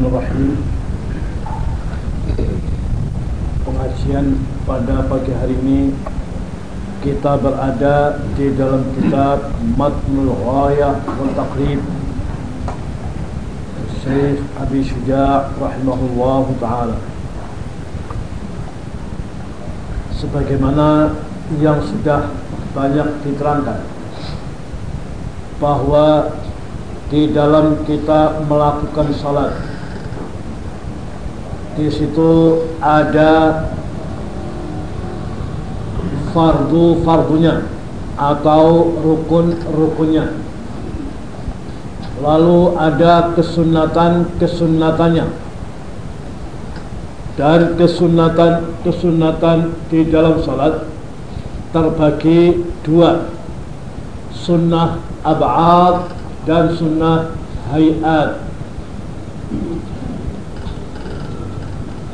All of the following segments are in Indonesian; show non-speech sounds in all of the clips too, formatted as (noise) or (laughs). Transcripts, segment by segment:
Bismillahirrahmanirrahim. Pengajian pada pagi hari ini Kita berada di dalam kitab Matnul Ghayah wal Taqrib Syekh Abi Syuja' rahimahullah ta'ala. Sebagaimana yang sudah banyak diterangkan bahwa di dalam kita melakukan salat di situ ada fardu fardunya atau rukun rukunnya. Lalu ada kesunatan kesunatannya. Dan kesunatan kesunatan di dalam salat terbagi dua. Sunnah ab'ad dan sunnah hayat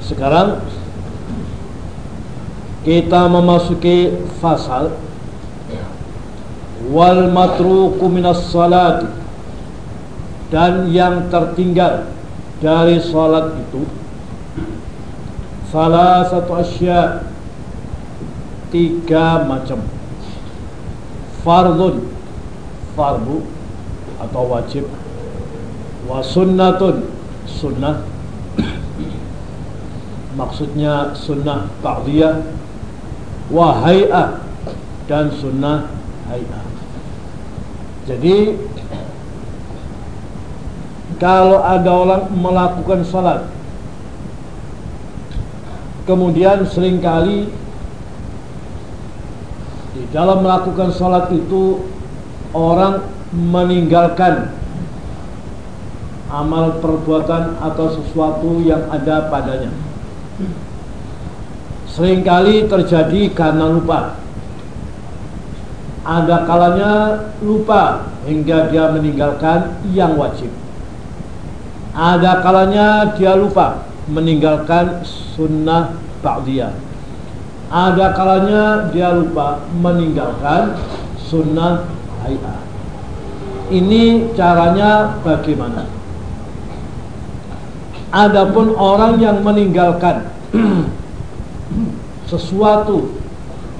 sekarang kita memasuki fasal. Wal matruku minas salat. Dan yang tertinggal dari salat itu salah satu asya tiga macam. Fardun fardu atau wajib. Wa sunnatun sunnah maksudnya sunnah ba'diyah wa hay'ah dan sunnah hay'ah jadi kalau ada orang melakukan salat kemudian sering kali di dalam melakukan salat itu orang meninggalkan amal perbuatan atau sesuatu yang ada padanya. Seringkali terjadi karena lupa. Ada kalanya lupa hingga dia meninggalkan yang wajib. Ada kalanya dia lupa meninggalkan sunnah ba'diyah. Ada kalanya dia lupa meninggalkan sunnah hayat. Ini caranya bagaimana? Adapun orang yang meninggalkan (clears throat) sesuatu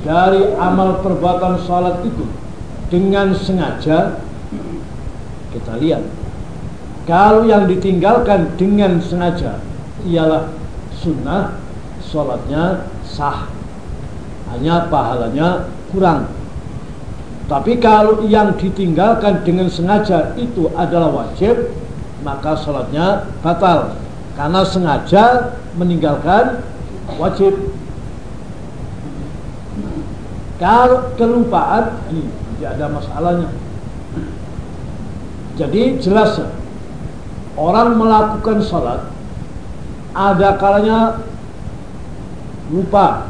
dari amal perbuatan salat itu dengan sengaja kita lihat kalau yang ditinggalkan dengan sengaja ialah sunnah salatnya sah hanya pahalanya kurang tapi kalau yang ditinggalkan dengan sengaja itu adalah wajib, maka sholatnya batal. Karena sengaja meninggalkan wajib. Kalau kelupaan, tidak ada masalahnya. Jadi jelas orang melakukan sholat ada kalanya lupa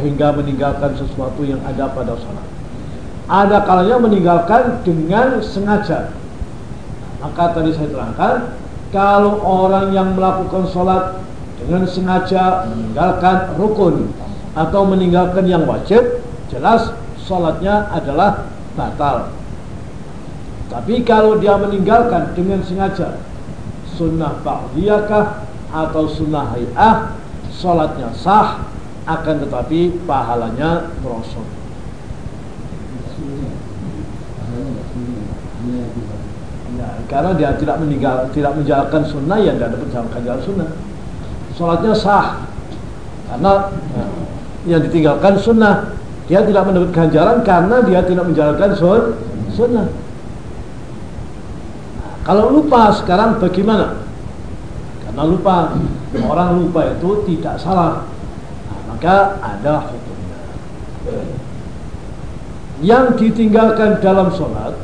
hingga meninggalkan sesuatu yang ada pada sholat ada kalanya meninggalkan dengan sengaja. Maka tadi saya terangkan, kalau orang yang melakukan sholat dengan sengaja meninggalkan rukun atau meninggalkan yang wajib, jelas sholatnya adalah batal. Tapi kalau dia meninggalkan dengan sengaja sunnah ba'diyakah atau sunnah hay'ah, sholatnya sah, akan tetapi pahalanya merosot. Ya, karena dia tidak meninggal, tidak menjalankan sunnah, ya tidak dapat menjalankan jalan sunnah. Sholatnya sah, karena ya, yang ditinggalkan sunnah, dia tidak mendapat ganjaran karena dia tidak menjalankan sun, sunnah. Nah, kalau lupa sekarang bagaimana? Karena lupa, orang lupa itu tidak salah, nah, maka ada hukumnya. Yang ditinggalkan dalam sholat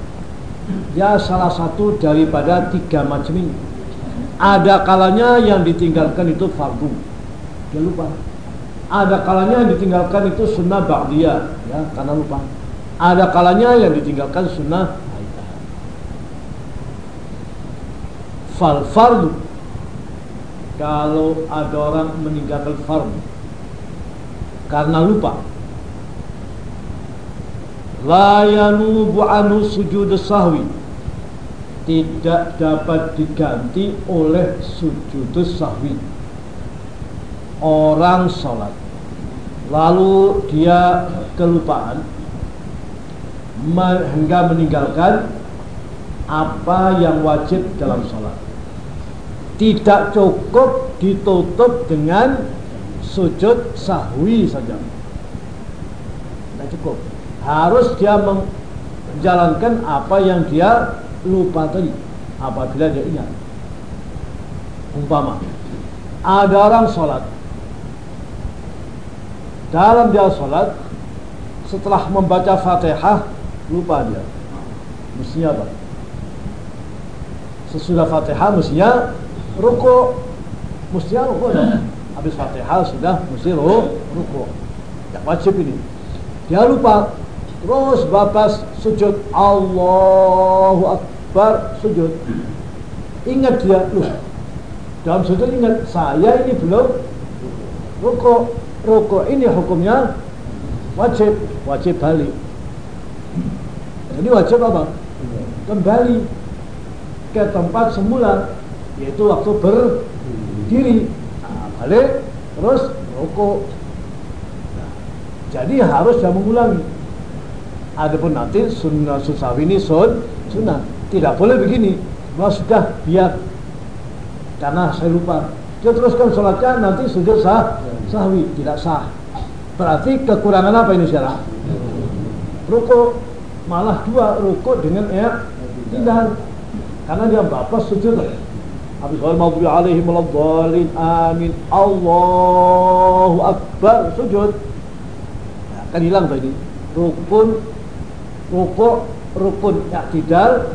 ya salah satu daripada tiga macam ini ada kalanya yang ditinggalkan itu fardu dia lupa ada kalanya yang ditinggalkan itu sunnah ba'diyah ya karena lupa. Ada kalanya yang ditinggalkan sunnah fal fardu. Kalau ada orang meninggalkan fardu karena lupa. La yanubu anu sujud sahwi. Tidak dapat diganti oleh sujud sahwi orang sholat. Lalu dia kelupaan hingga meninggalkan apa yang wajib dalam sholat. Tidak cukup ditutup dengan sujud sahwi saja. Tidak cukup. Harus dia menjalankan apa yang dia lupa tadi apabila dia ingat. Umpama ada orang sholat dalam dia sholat setelah membaca fatihah lupa dia. Mestinya apa? Sesudah fatihah mestinya ruku. Mestinya ruku ya. habis fatihah sudah mesti ruku. Ya wajib ini. Dia lupa. Terus bapas sujud. Allahu Akbar sujud. Ingat dia loh. Dalam sujud ingat saya ini belum ruku ruku ini hukumnya wajib wajib balik. Jadi wajib apa? Kembali ke tempat semula yaitu waktu berdiri. Nah, balik terus rokok. Nah, jadi harus jangan mengulangi. Adapun nanti sunnah susawi ini sun sunnah. Tidak boleh begini. Mas sudah biar. Karena saya lupa dia teruskan sholatnya nanti sujud sah sahwi tidak sah berarti kekurangan apa ini sekarang ruko malah dua ruko dengan ya tidak karena dia bapak sujud Habis wal maghdubi alaihim waladdallin amin. Allahu akbar sujud. Ya, kan hilang tadi. Rukun rukuk rukun i'tidal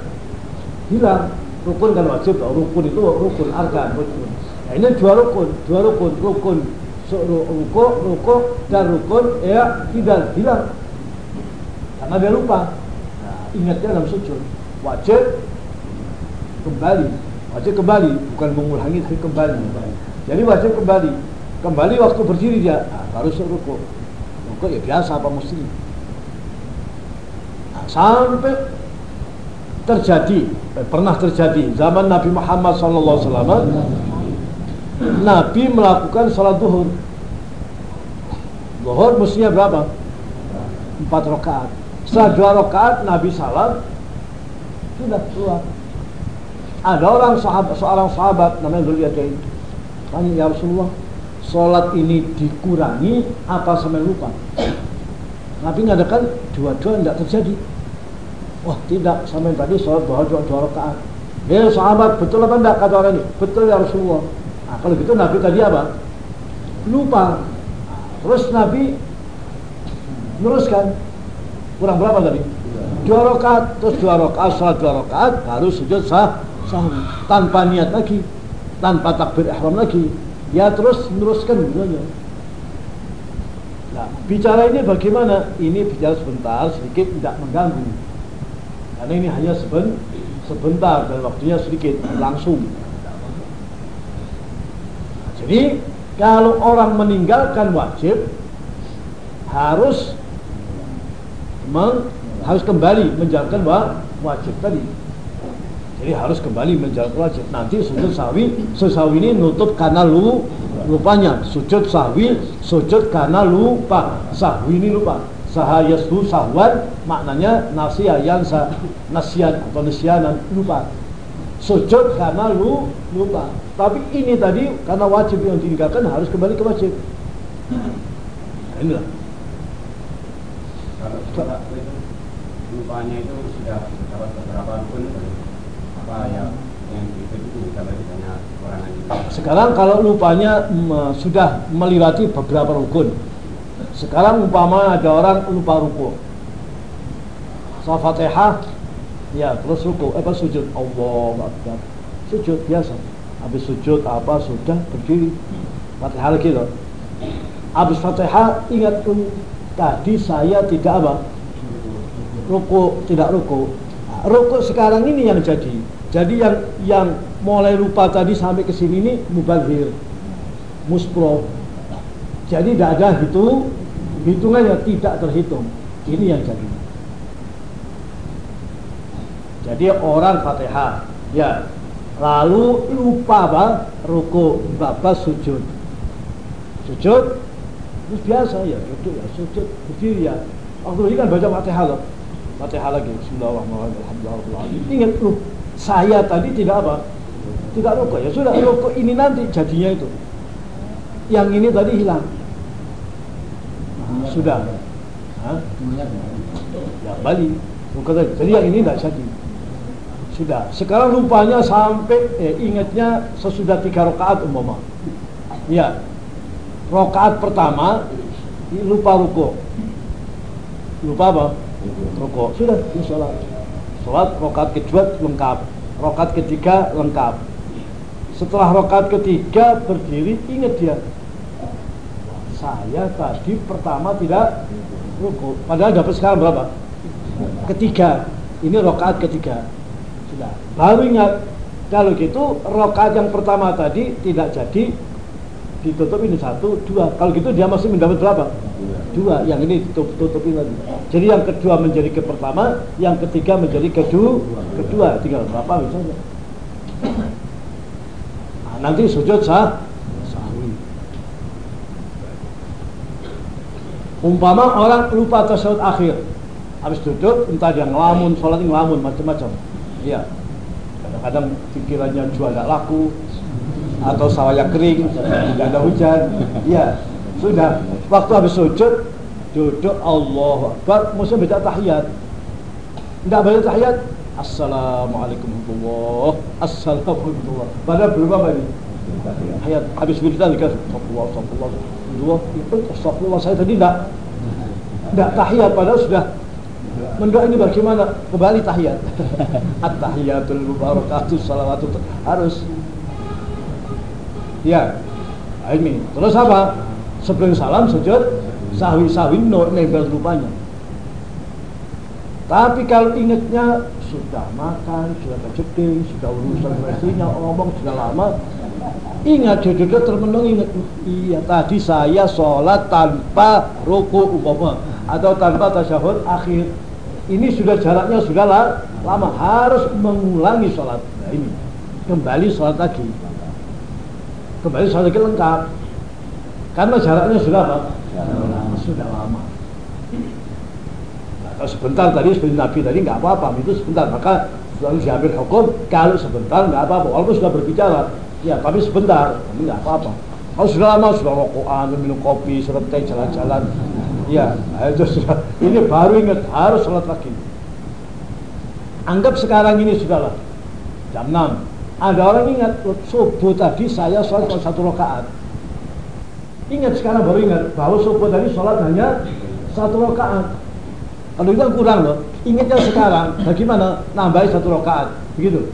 hilang. Rukun kan wajib rukun itu rukun arkan rukun. Nah, ini dua rukun, dua rukun, rukun rukuk, rukuk dan rukun ya tidak hilang. Karena dia lupa. Nah, ingatnya dalam sujud. Wajib kembali. Wajib kembali. Bukan mengulangi tapi kembali. Jadi wajib kembali. Kembali waktu berdiri dia. Nah, baru ruku ruku ya biasa apa mesti? Nah, sampai terjadi. Eh, pernah terjadi. Zaman Nabi Muhammad SAW Nabi melakukan sholat duhur duhur mestinya berapa? empat rakaat setelah dua rakaat Nabi salam sudah keluar ada orang sahabat, seorang sahabat namanya Dzuliyadain. Tanya ya Rasulullah, sholat ini dikurangi apa sampai lupa? Nabi mengatakan dua-dua tidak terjadi. Wah tidak sampai tadi sholat dua dua dua rakaat. Ya sahabat betul apa tidak kata orang ini? Betul ya Rasulullah. Nah, kalau gitu Nabi tadi apa? Lupa. Terus Nabi meneruskan. Kurang berapa tadi? Dua rakaat. Terus dua rakaat sholat dua rakaat baru sujud sah sahwi tanpa niat lagi. Tanpa takbir ihram lagi. Ya terus meneruskan aja nah bicara ini bagaimana? Ini bicara sebentar sedikit tidak mengganggu. Karena ini hanya seben, sebentar dan waktunya sedikit langsung jadi kalau orang meninggalkan wajib harus meng, harus kembali menjalankan wajib tadi jadi harus kembali menjalankan wajib. Nanti sujud sahwi, sujud sahwi ini nutup karena lu lupanya. Sujud sahwi, sujud karena lupa. Sahwi ini lupa. Sahayasbu sahwan maknanya nasiyan nasian atau nasianan lupa. Sujud karena lu lupa. Tapi ini tadi karena wajib yang ditinggalkan harus kembali ke wajib. Nah, inilah. Kalau lupanya itu sudah dapat beberapa pun apa yang yang itu kalau ditanya orang Sekarang kalau lupanya sudah melewati beberapa rukun. Sekarang umpama ada orang lupa ruku. Salat Fatihah ya terus ruku eh, apa sujud Allah Akbar. Sujud biasa. Habis sujud apa sudah berdiri. Fatihah lagi loh. Habis Fatihah ingat tadi saya tidak apa? Ruku, tidak ruku. Nah, ruku sekarang ini yang jadi jadi yang yang mulai lupa tadi sampai ke sini ini mubazir, muspro. Jadi tidak ada hitung, hitungannya tidak terhitung. Ini yang jadi. Jadi orang Fatihah, ya. Lalu lupa apa? Ruku, bapak sujud. Sujud, terus biasa ya, duduk ya, sujud, berdiri ya. Waktu ini kan baca Fatihah loh. Fatihah lagi. Bismillahirrahmanirrahim. Ingat lu, saya tadi tidak apa? Tidak ruku ya sudah ruku ini nanti jadinya itu. Yang ini tadi hilang. Nah, sudah. Hah? Ya balik. Jadi yang ini tidak jadi. Sudah. Sekarang lupanya sampai eh, ingatnya sesudah tiga rakaat umpama. Ya. Rakaat pertama lupa ruko. Lupa apa? Ruko. Sudah, ini sholat. Sholat rakaat kedua lengkap. Rakaat ketiga lengkap. Setelah rakaat ketiga berdiri ingat dia. Saya tadi pertama tidak ruko. Padahal dapat sekarang berapa? Ketiga. Ini rakaat ketiga baru ingat kalau gitu rokat yang pertama tadi tidak jadi ditutup ini satu dua. Kalau gitu dia masih mendapat berapa? Dua. Yang ini ditutup tutupin lagi. Jadi yang kedua menjadi ke pertama yang ketiga menjadi kedua kedua. Tinggal berapa misalnya nah, nanti sujud sah. Sahwi umpama orang lupa tasawuf akhir. Habis duduk entah dia ngelamun sholat ngelamun macam-macam. Iya. Kadang-kadang pikirannya jual tidak laku atau sawahnya kering, tidak ada hujan. Iya. Sudah. Waktu habis sujud, duduk Allah Akbar, mesti baca tahiyat. Tidak baca tahiyat, Assalamualaikum warahmatullahi Assalamualaikum Padahal belum apa ini? Habis wiridan dikasih Astagfirullah, Astagfirullah, Astagfirullah. Astagfirullah saya tadi tidak tidak tahiyat padahal sudah mendoa ini bagaimana? Kembali tahiyat. (laughs) At-tahiyatul mubarakatuh salawatu harus. Ya. Ini. Terus apa? Sebelum salam sujud sahwi-sahwi no nempel rupanya. Tapi kalau ingatnya sudah makan, sudah kejeding, sudah urusan mestinya ngomong sudah lama, ingat jodoh termenung ingat iya tadi saya sholat tanpa ruku umpama atau tanpa tasyahud akhir ini sudah jaraknya sudah lama. Harus mengulangi sholat. Nah, ini. Kembali sholat lagi. Kembali sholat lagi lengkap. Karena jaraknya sudah apa? sudah lama. Nah, sebentar tadi seperti Nabi tadi nggak apa-apa. Itu sebentar. Maka selalu diambil hukum. Kalau sebentar nggak apa-apa. Walaupun sudah berbicara. Ya tapi sebentar. Ini nggak apa-apa. Kalau sudah lama sudah rokokan minum kopi teh jalan-jalan Ya, itu sudah. Ini baru ingat harus sholat lagi. Anggap sekarang ini sudahlah jam 6. Ada orang ingat subuh tadi saya sholat satu rakaat. Ingat sekarang baru ingat bahwa subuh tadi sholat hanya satu rakaat. Kalau itu kurang loh. Ingatnya sekarang bagaimana nambahin satu rakaat begitu.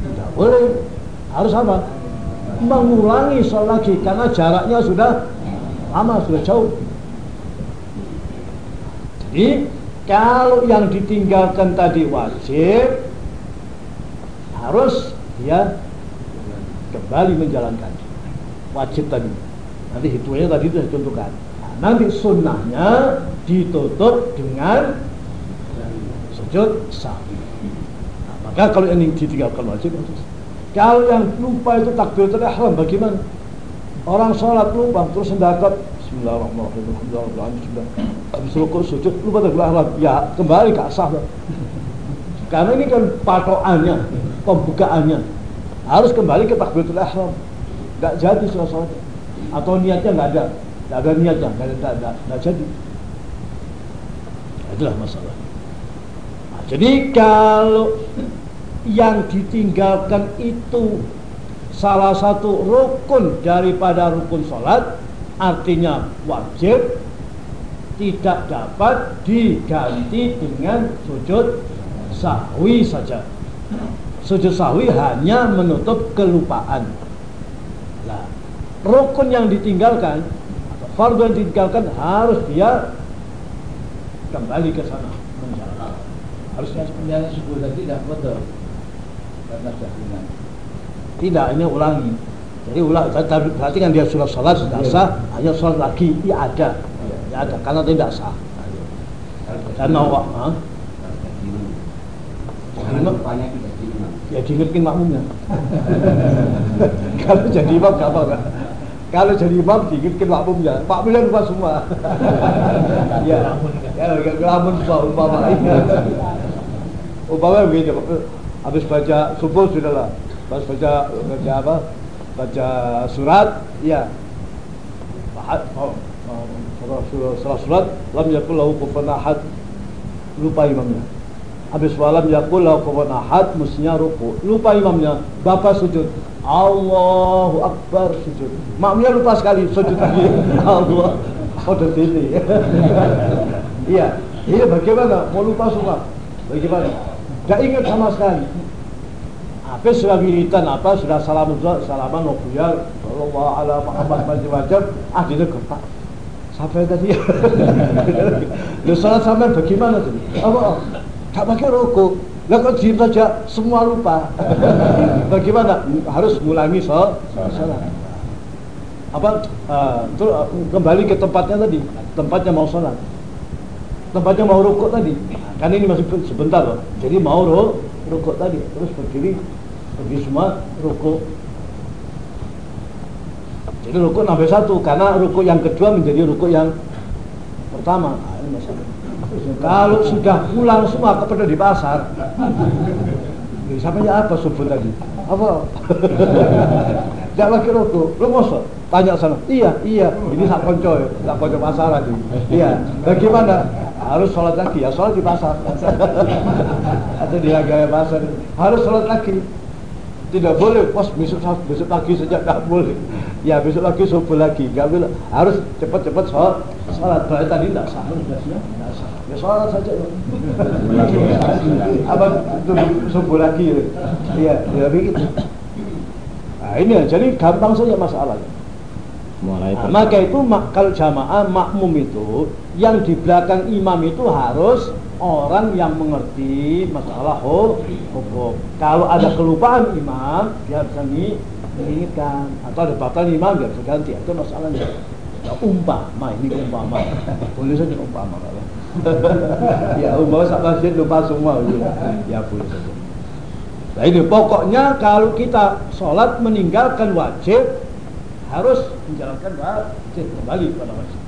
Tidak boleh. Harus apa? Mengulangi sholat lagi karena jaraknya sudah lama sudah jauh. Jadi kalau yang ditinggalkan tadi wajib harus dia kembali menjalankan wajib tadi. Nanti hitungannya tadi itu ditentukan. Nah, nanti sunnahnya ditutup dengan sujud sahwi. Nah, maka kalau yang ditinggalkan wajib kalau yang lupa itu takbiratul ihram bagaimana? Orang sholat lupa terus hendakat Bismillahirrahmanirrahim. Alhamdulillah. Habis rukuk sujud lupa takbiratul Ya, kembali ke asal. Karena ini kan patokannya, pembukaannya. Harus kembali ke takbiratul ihram. Enggak jadi sholat Atau niatnya enggak ada. Enggak ada niatnya, enggak ada, enggak, enggak jadi. Itulah masalah. Nah, jadi kalau yang ditinggalkan itu salah satu rukun daripada rukun sholat artinya wajib tidak dapat diganti dengan sujud sahwi saja. Sujud sahwi hanya menutup kelupaan. Nah, rukun yang ditinggalkan atau fardu yang ditinggalkan harus dia kembali ke sana menjalankan. Harusnya sebenarnya subuh tadi tidak betul karena jahilin. Tidak, ini ulangi. Jadi ulang berarti kan dia sudah sholat sudah iya. sah, hanya sholat lagi, iya ada, ya ada karena tidak sah. Karena apa? diimam. Ya diingetin makmumnya. (laughs) Kalau jadi imam gak apa-apa. Kalau jadi imam diingetin makmumnya. Makmumnya lupa semua. (laughs) ya, ya ngelamun semua umpama. Umpama begini, habis baca subuh sudahlah. Pas baca baca apa? Baca surat, ya. Oh, setelah surat, lam yakul lahu kufuwan ahad. Lupa imamnya. Habis walam yakul lahu kufuwan ahad, mestinya ruku. Lupa imamnya, bapak sujud. Allahu Akbar sujud. Makmumnya lupa sekali sujud lagi. (laughs) Allah. Di sini. (laughs) Iya. Iya bagaimana? Mau lupa semua. Bagaimana? Tidak ingat sama sekali. Apa sudah wiritan apa sudah salam salaman wakuyar Allah ala Muhammad macam-macam ah dia gertak sampai tadi. (laughs) Lu salat sampai bagaimana tadi? Apa? Tak pakai rokok. Lah kok diem saja? Semua lupa. (laughs) Bagaimana? Harus ngulangi so salat. Apa? Uh, terus uh, kembali ke tempatnya tadi. Tempatnya mau sholat tempatnya mau rukuk tadi. Kan ini masih sebentar loh. Jadi mau rukuk tadi. Terus berdiri pergi semua rukuk jadi rukuk nambah satu karena rukuk yang kedua menjadi rukuk yang pertama. Kalau sudah pulang semua kepada di pasar? Sampai apa subuh tadi? Apa? Tidak lagi rokok lu mosok? Tanya sana. Iya iya. Ini sak konco sak konco pasar lagi iya. Bagaimana? Harus sholat lagi. Ya sholat di pasar. Atau di agama pasar. Harus sholat lagi tidak boleh. Pas besok besok pagi sejak tidak boleh. Ya besok lagi subuh lagi. Nggak boleh. Harus cepat-cepat sholat sholat berarti tadi tidak sah tidak sah ya sholat saja ya apa? Subuh lagi. Ya ya begitu. Nah ini jadi gampang saja masalahnya Mulai nah, maka itu kalau jamaah makmum itu yang di belakang imam itu harus orang yang mengerti masalah hukum. Kalau ada kelupaan imam, dia bisa mengingatkan atau ada batal imam dia bisa ganti. Itu masalahnya. Ya, umpama ini umpama. Boleh saja umpama kalau. (laughs) ya umpama sak masjid lupa semua. Ya boleh saja. Nah ini pokoknya kalau kita sholat meninggalkan wajib harus menjalankan wajib kembali kepada wajib.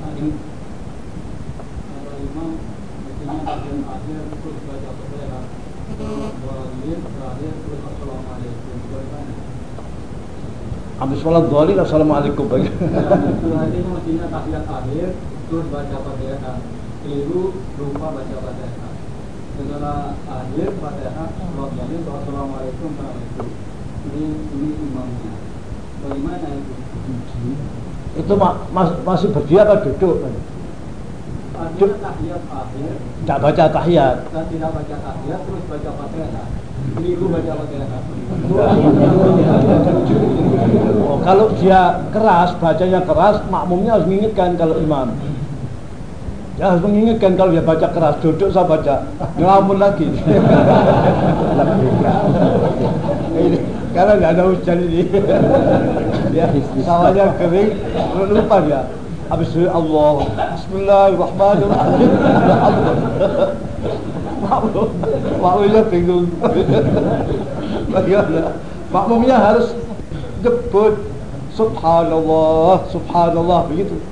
Nah, ini kalau imam misalnya bagian akhir terus baca fatihah, terakhir terus assalamualaikum. Habis sholat dolim, assalamualaikum. Itu mestinya tahiyat akhir terus baca fatihah. Keliru lupa baca fatihah. Setelah akhir fatihah, sholat dolim, assalamualaikum warahmatullahi Ini ini imamnya. Bagaimana itu? Itu ma mas masih berdiri apa duduk Artinya tahiyat akhir. Tidak baca tahiyat. Tidak baca tahiyat terus baca fatihah. Minggu baca fatihah. Oh, kalau dia keras bacanya keras makmumnya harus mengingatkan kalau imam. Ya harus mengingatkan kalau dia baca keras, duduk saya baca, ngelamun lagi. Karena nggak ada hujan ini. ya, sawahnya kering, lupa dia. Habis itu Allah, Bismillahirrahmanirrahim. Makmum, makmumnya bingung. Bagaimana? Makmumnya harus jemput. Subhanallah, Subhanallah begitu.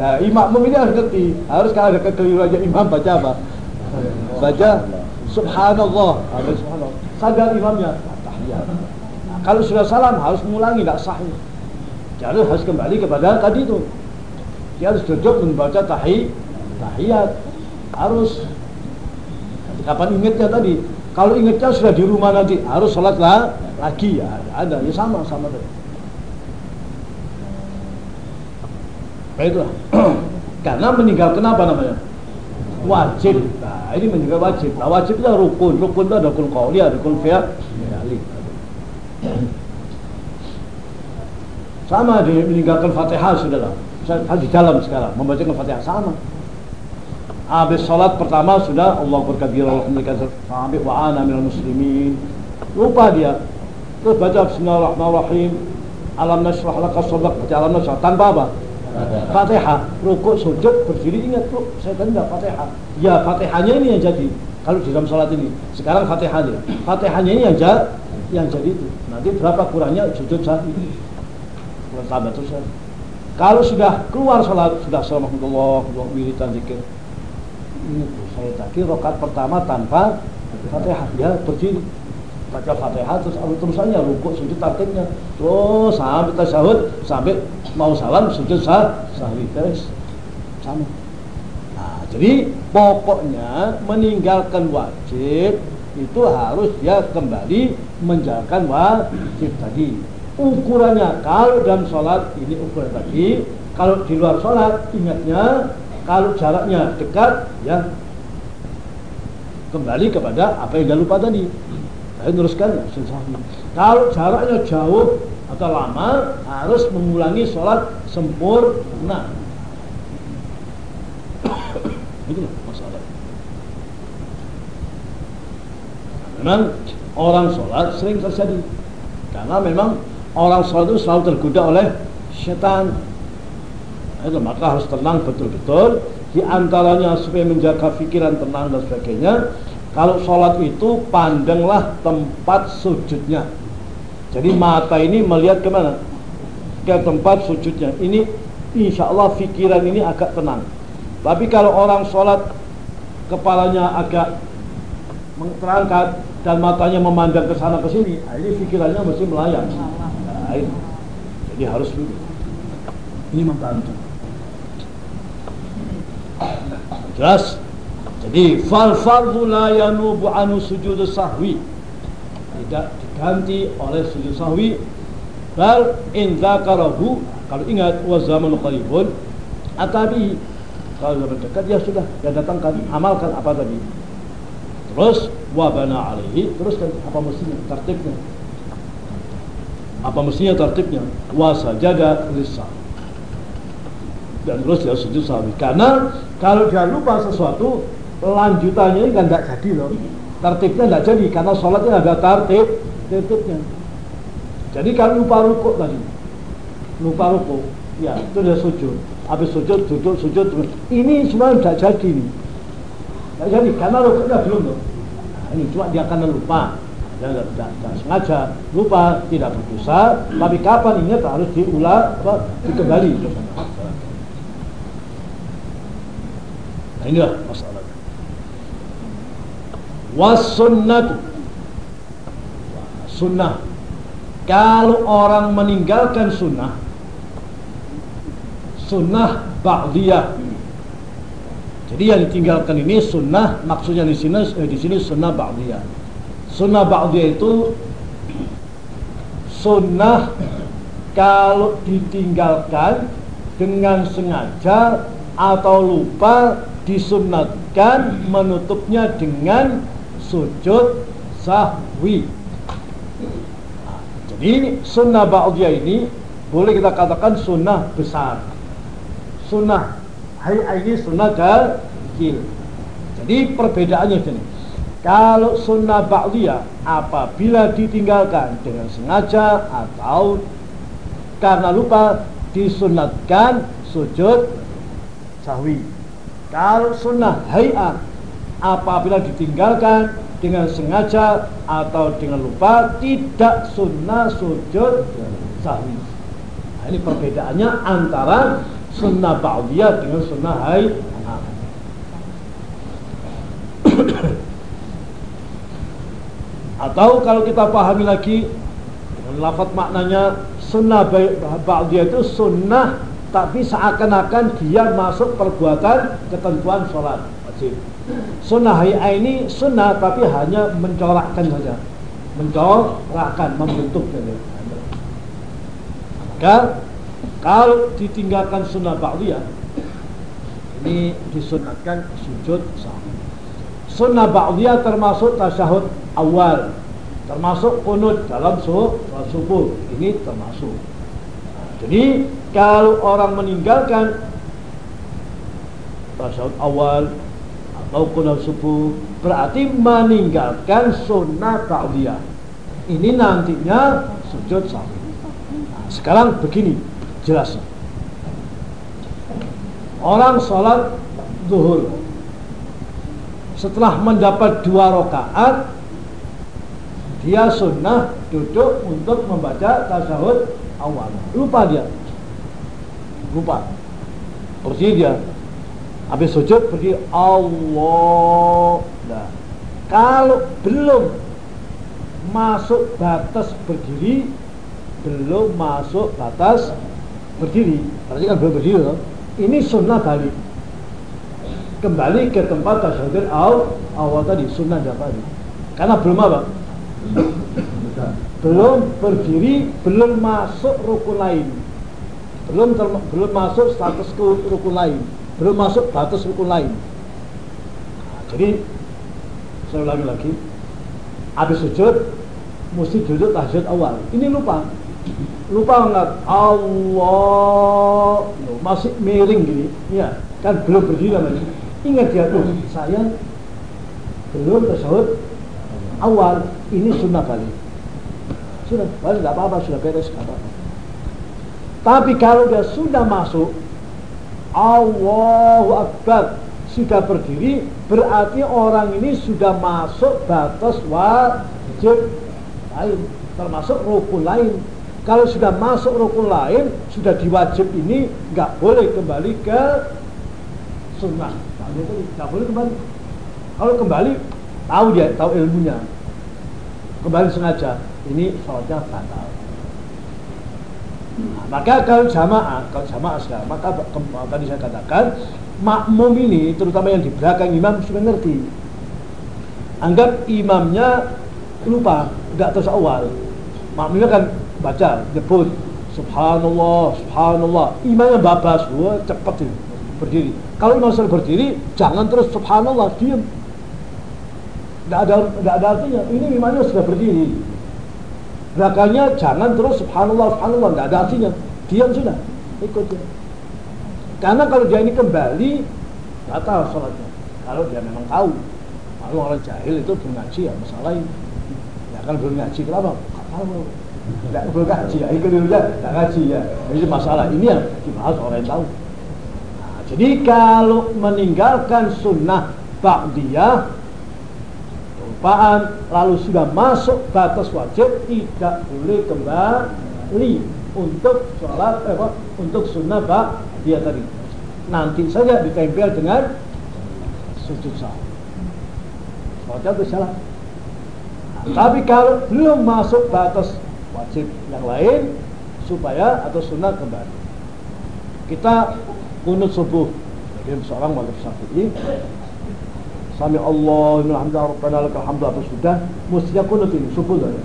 Nah, imam ini harus ngerti. Harus kalau ada kekeliruan imam baca apa? Baca Subhanallah. Subhanallah. Sadar imamnya. Nah, kalau sudah salam harus mengulangi, tidak sahih. Jadi harus kembali kepada tadi itu. Dia harus duduk membaca tahi, tahiyat. Harus. Kapan ingatnya tadi? Kalau ingatnya sudah di rumah nanti, harus sholat lah, lagi ya ada. Ya sama, sama tadi. Baiklah. (clears throat) Karena meninggal kenapa namanya? Wajib. Nah, ini meninggal wajib. Nah, wajib itu rukun. Rukun itu ada rukun qauli, ada rukun fi'al. Sama di meninggalkan Fatihah sudahlah. Di dalam sekarang membacakan Fatihah sama. Habis sholat pertama sudah Allah berkabir Alhamdulillah sampai wa ana minal muslimin. Lupa dia. Terus baca Bismillahirrahmanirrahim. Alam nashrah laka sadrak baca alam nashrah tanpa apa? Fatihah, rukuk, sujud, berdiri ingat tuh, saya enggak Fatihah. Ya Fatihahnya ini yang jadi. Kalau di dalam sholat ini, sekarang Fatihahnya, Fatihahnya ini yang jadi, yang jadi itu. Nanti berapa kurangnya sujud saat ini? Tambah terus ya. Kalau sudah keluar sholat, sudah Assalamualaikum wiridan zikir. Ini saya tadi rokat pertama tanpa Fatihah, ya berdiri baca Fatihah terus terusannya rukuk sujud tartibnya terus sampai tasyahud sampai mau salam sujud sah sahwi terus sama nah jadi pokoknya meninggalkan wajib itu harus dia kembali menjalankan wajib tadi ukurannya. Kalau dalam sholat ini ukuran tadi. Kalau di luar sholat ingatnya kalau jaraknya dekat ya kembali kepada apa yang lupa tadi. Saya teruskan Kalau jaraknya jauh atau lama harus mengulangi sholat sempurna. (coughs) Itu masalah. Memang orang sholat sering terjadi. Karena memang orang sholat itu selalu tergoda oleh setan. Itu maka harus tenang betul-betul. Di antaranya supaya menjaga pikiran tenang dan sebagainya kalau sholat itu pandanglah tempat sujudnya. Jadi mata ini melihat ke mana? Ke tempat sujudnya. Ini insya Allah pikiran ini agak tenang. Tapi kalau orang sholat kepalanya agak terangkat dan matanya memandang ke sana ke sini, ini pikirannya mesti melayang. Ini. Jadi harus ini membantu. Jelas? Jadi fal fardhu la yanubu anu sujud sahwi. Tidak diganti oleh sujud sahwi. Bal in dzakarahu kalau ingat wa zaman qaribun atabi kalau zaman dekat ya sudah ya datangkan amalkan apa tadi. Terus wa bana alaihi teruskan apa mestinya tertibnya. Apa mestinya tertibnya? Wa sajada lisa dan terus dia sujud sahwi. Karena kalau dia lupa sesuatu lanjutannya ini kan tidak jadi loh. Tertibnya tidak jadi karena sholatnya ada tertib tertibnya. Jadi kalau lupa rukuk tadi. Lupa rukuk. Ya itu dia sujud. Habis sujud duduk sujud ini semua tidak jadi nih. Tidak jadi karena rukuknya belum loh. Nah, ini cuma dia karena lupa dia tidak, tidak, sengaja. Lupa tidak berdosa tapi kapan ingat harus diulang apa dikembali. Nah inilah masalah. Wasunnatu. Sunnah. Kalau orang meninggalkan sunnah sunnah ba'diyah. Jadi yang ditinggalkan ini sunnah maksudnya di sini eh, di sini sunnah ba'diyah sunnah ba'diyah itu sunnah kalau ditinggalkan dengan sengaja atau lupa disunatkan menutupnya dengan sujud sahwi. Jadi sunnah ba'diyah ini boleh kita katakan sunnah besar. Sunnah hai ini sunnah kecil. Jadi perbedaannya ini. Kalau sunnah ba'diyah apabila ditinggalkan dengan sengaja atau karena lupa disunatkan sujud sahwi. Kalau sunnah hay'ah apabila ditinggalkan dengan sengaja atau dengan lupa tidak sunnah sujud sahwi. Nah, ini perbedaannya antara sunnah ba'diyah dengan sunnah hai. Atau kalau kita pahami lagi dengan lafaz maknanya sunnah ba'diyah itu sunnah tapi seakan-akan dia masuk perbuatan ketentuan sholat wajib Sunnah ini sunnah tapi hanya mencorakkan saja. Mencorakkan, membentuk saja. Maka kalau ditinggalkan sunnah ba'diyah ini disunatkan sujud. Sunnah ba'diyah termasuk tasyahud awal, termasuk kunut dalam subuh. Ini termasuk. Jadi kalau orang meninggalkan tasyahud awal, Laukul subuh berarti meninggalkan sunnah ta'diyah. Ini nantinya sujud sahwi. Nah, sekarang begini jelasnya. Orang sholat zuhur setelah mendapat dua rakaat dia sunnah duduk untuk membaca tasawuf awal. Lupa dia. Lupa. Berdiri dia. Habis sujud berdiri Allah. Nah, kalau belum masuk batas berdiri belum masuk batas berdiri. Berarti kan belum berdiri loh. ini sunnah balik kembali ke tempat tasyahud awal awal tadi sunnah tadi karena belum apa belum berdiri, belum masuk rukun lain. Belum belum masuk status rukun lain, belum masuk batas rukun lain. Nah, jadi saya ulangi lagi, habis sujud mesti duduk tahajud awal. Ini lupa, lupa enggak Allah masih miring gini, ya kan belum berdiri namanya. Ingat ya tuh, saya belum tasawuf awal ini sunnah kali sudah balik tidak apa-apa sudah beres apa tapi kalau dia sudah masuk Allahu Akbar sudah berdiri berarti orang ini sudah masuk batas wajib. Lain termasuk rukun lain. Kalau sudah masuk rukun lain sudah diwajib ini nggak boleh kembali ke sunnah nggak boleh kembali. Kalau kembali tahu dia tahu ilmunya. Kembali sengaja. Ini sholatnya batal. Nah, maka kalau jamaah kalau jamaah sekarang maka tadi saya katakan makmum ini terutama yang di belakang imam sudah ngerti anggap imamnya lupa tidak terus awal makmumnya kan baca nyebut subhanallah subhanallah. Imamnya babas wah cepat itu berdiri kalau imam sudah berdiri jangan terus subhanallah diam tidak ada tidak ada artinya. Ini memangnya sudah berdiri. Belakangnya jangan terus subhanallah subhanallah tidak ada artinya. Diam sudah, ikut dia. Karena kalau dia ini kembali batal sholatnya. Kalau dia memang tahu. Lalu orang jahil itu belum ngaji ya masalah ini. Ya kan belum ngaji kenapa? Tidak tahu. Tidak belum ngaji ya, ikut dia tidak ngaji ya. Ini masalah ini yang dibahas orang yang tahu. Jadi kalau meninggalkan sunnah ba'diyah kelupaan lalu sudah masuk batas wajib tidak boleh kembali untuk sholat eh, untuk sunnah bak dia tadi. Nanti saja ditempel dengan sujud sahwi sholatnya itu salah? Nah, tapi kalau belum masuk batas wajib yang lain supaya atau sunnah kembali. Kita kunut subuh jadi seorang wajib syafi'i Sami Allah alhamdulillah rabbana lakal hamdu apa sudah mestinya kunut ini subuh ya.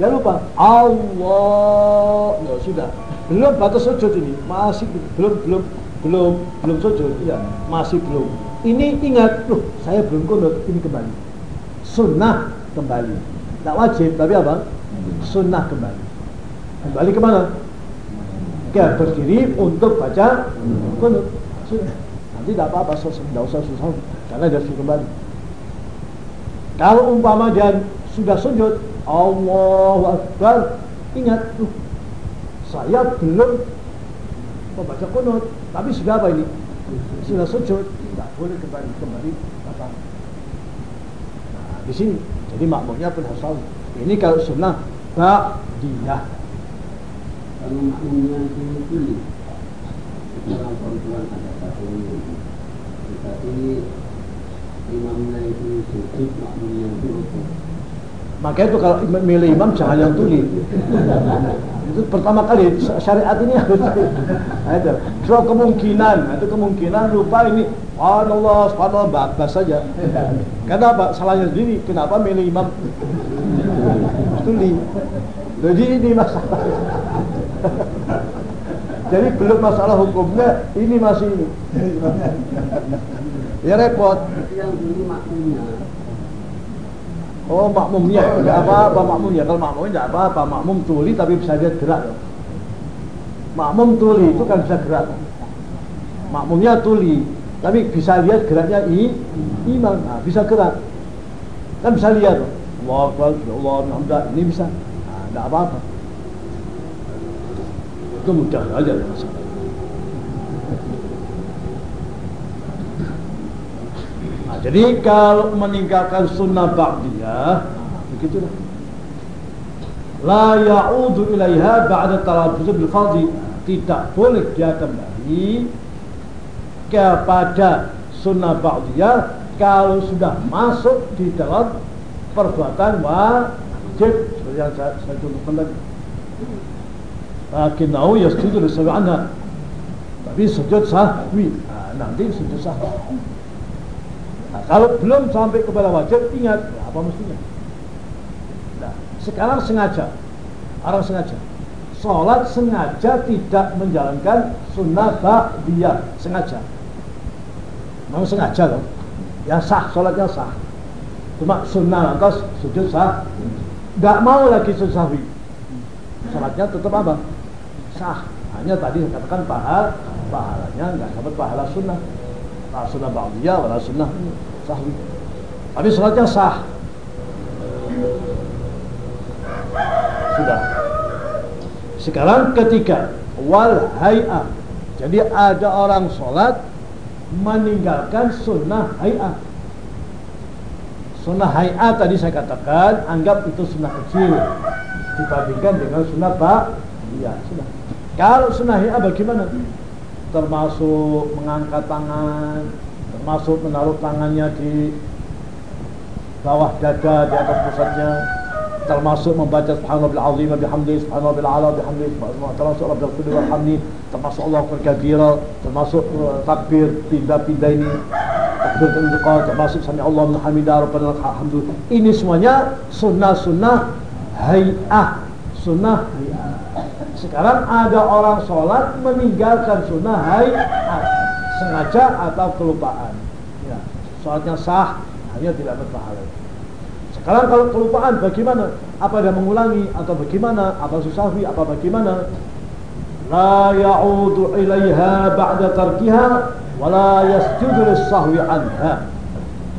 Jangan lupa Allah ya sudah. Belum batas sujud ini masih belum belum belum belum sujud ya masih belum. Ini ingat loh saya belum kunut ini kembali. Sunnah kembali. Tidak wajib tapi apa? Sunnah kembali. Kembali ke mana? Ya berdiri untuk baca kunut. Nanti tidak apa-apa, tidak usah susah karena dia sudah kembali. Kalau umpama dia sudah sujud, Allahu Akbar, ingat tuh, saya belum membaca kunut, tapi sudah apa ini? Sudah sujud, tidak boleh kembali kembali apa? Nah, di sini, jadi makmumnya pun harus tahu. Ini kalau sunnah ba'diyah. Kalau makmumnya itu orang perempuan ada satu tapi imamnya itu sujud makmumnya itu Makanya itu kalau milih imam jangan yang tuli. itu pertama kali syariat ini harus ada. So kemungkinan, itu kemungkinan lupa ini Allah, subhanallah, babas saja. Kenapa? Salahnya sendiri. Kenapa milih imam tuli? Jadi ini masalah. Jadi belum masalah hukumnya, ini masih ini. (laughs) ya repot. Yang ini makmumnya. Oh makmumnya, enggak apa-apa makmumnya. Kalau makmumnya enggak apa-apa, makmum tuli tapi bisa dia gerak. Makmum tuli itu kan bisa gerak. Makmumnya tuli, tapi bisa lihat geraknya i, imam, nah, bisa gerak. Kan bisa lihat. Allah Akbar, Allah Alhamdulillah, ini bisa. Nah, enggak apa-apa mudah aja masalah jadi kalau meninggalkan sunnah ba'diyah begitulah. La ya'udu ilaiha ba'da talaffuz bil fardhi. Tidak boleh dia kembali kepada sunnah ba'diyah kalau sudah masuk di dalam perbuatan wajib seperti yang saya, saya contohkan tadi. Lakinnahu yasjudu li anha. Tapi sujud sahwi. Nah, nanti sujud sahwi. Nah, kalau belum sampai kepada wajib, ingat apa mestinya. Nah, sekarang sengaja, orang sengaja, sholat sengaja tidak menjalankan sunnah ba'diyah, sengaja. Memang sengaja loh, ya sah, sholatnya sah. Cuma sunnah lantas sujud sah, nggak mau lagi sujud sahwi. Sholatnya tetap apa? Sah. Hanya tadi saya katakan pahala, pahalanya nggak dapat pahala sunnah. Nah, sunnah ba'diyah, wala sunnah sahwi. Tapi sholatnya sah. Sudah. Sekarang ketiga wal hay'ah. Jadi ada orang sholat meninggalkan sunnah hay'ah. Sunnah hay'ah tadi saya katakan anggap itu sunnah kecil dibandingkan dengan sunnah pak. Iya, sudah. Kalau sunnah hay'ah bagaimana? Termasuk mengangkat tangan, termasuk menaruh tangannya di bawah dada di atas pusatnya, termasuk membaca subhanallah azim wa bihamdi subhanallah ala bihamdi termasuk rabbil kulli wal hamdi termasuk Allah kabira termasuk uh, takbir pindah-pindah ini takbir intiqal termasuk sami Allah min hamidah rabbana ini semuanya sunnah-sunnah hay'ah sunnah hay'ah sekarang ada orang sholat meninggalkan sunnah hay'ah sengaja atau kelupaan ya sholatnya sah hanya tidak berpahala sekarang kalau kelupaan bagaimana? Apa dia mengulangi atau bagaimana? Apa susahwi apa bagaimana? La ya'udu ilaiha ba'da tarkiha wa la yasjudu lis-sahwi anha.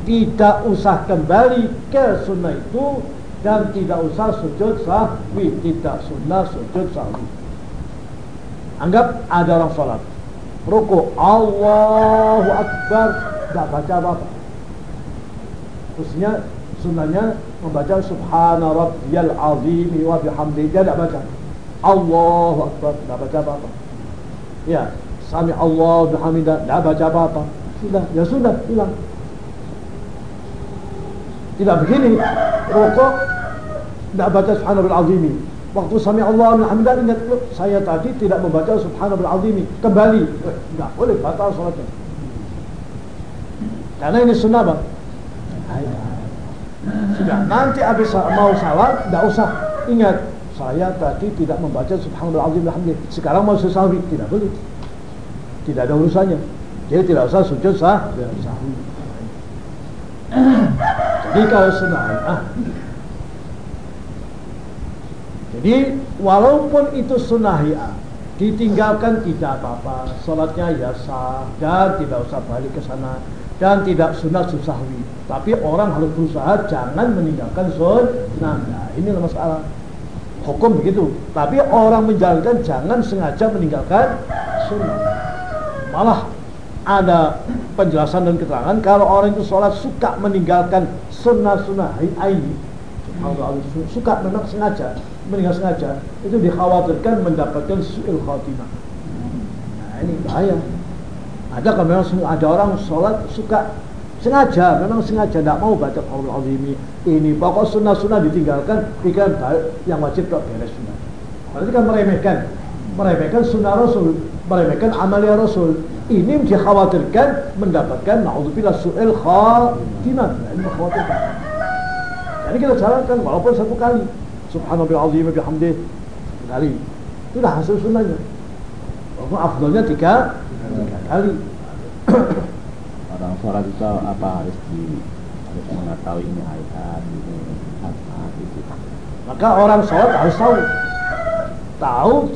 Tidak usah kembali ke sunnah itu dan tidak usah sujud sahwi, tidak sunnah sujud sahwi. Anggap ada orang sholat, ruku Allahu Akbar, tidak baca apa-apa. Terusnya sunnahnya membaca subhana rabbiyal azim wa bihamdihi. Tidak baca. Allahu akbar. Tidak baca apa-apa. Ya sami Allah bihamdihi. Tidak baca apa-apa. Sudah. Ya sudah hilang tidak begini rokok tidak baca subhana rabbiyal azim waktu sami Allah bihamdihi ingat saya tadi tidak membaca subhana rabbiyal azim kembali eh, tidak boleh batal sholatnya karena ini sunnah bang sudah, nanti habis mau salat, tidak usah ingat saya tadi tidak membaca subhanallah azim alhamdulillah. Sekarang mau sahwi, tidak boleh. Tidak ada urusannya. Jadi tidak usah sujud sah, sahwi. Jadi sunnah ah. Jadi walaupun itu sunnah ya, ditinggalkan tidak apa-apa, sholatnya ya sah dan tidak usah balik ke sana dan tidak sunat susahwi. Tapi orang harus berusaha jangan meninggalkan sunnah. Nah, ini masalah. Hukum begitu. Tapi orang menjalankan jangan sengaja meninggalkan sunnah. Malah ada penjelasan dan keterangan kalau orang itu sholat suka meninggalkan sunnah-sunnah ini suka memang sengaja meninggal sengaja. Itu dikhawatirkan mendapatkan su'il khatimah. Nah ini bahaya. Ada kan memang ada orang sholat suka sengaja, memang sengaja tidak mau baca Allah Azimi. Ini. Pokok sunnah-sunnah ditinggalkan, ikan yang wajib tak beres sunnah. Berarti kan meremehkan, meremehkan sunnah Rasul, meremehkan amalia Rasul. Ini dikhawatirkan mendapatkan naudzubillah su'il khatimah. Nah, ini mengkhawatirkan. Jadi kita jalankan walaupun satu kali. Subhanallah azim bihamdih sekali. Itu dah hasil sunnahnya. Walaupun afdolnya tiga tiga kali orang sholat itu apa harus di harus mengetahui ini ayat ini apa itu maka orang sholat harus tahu tahu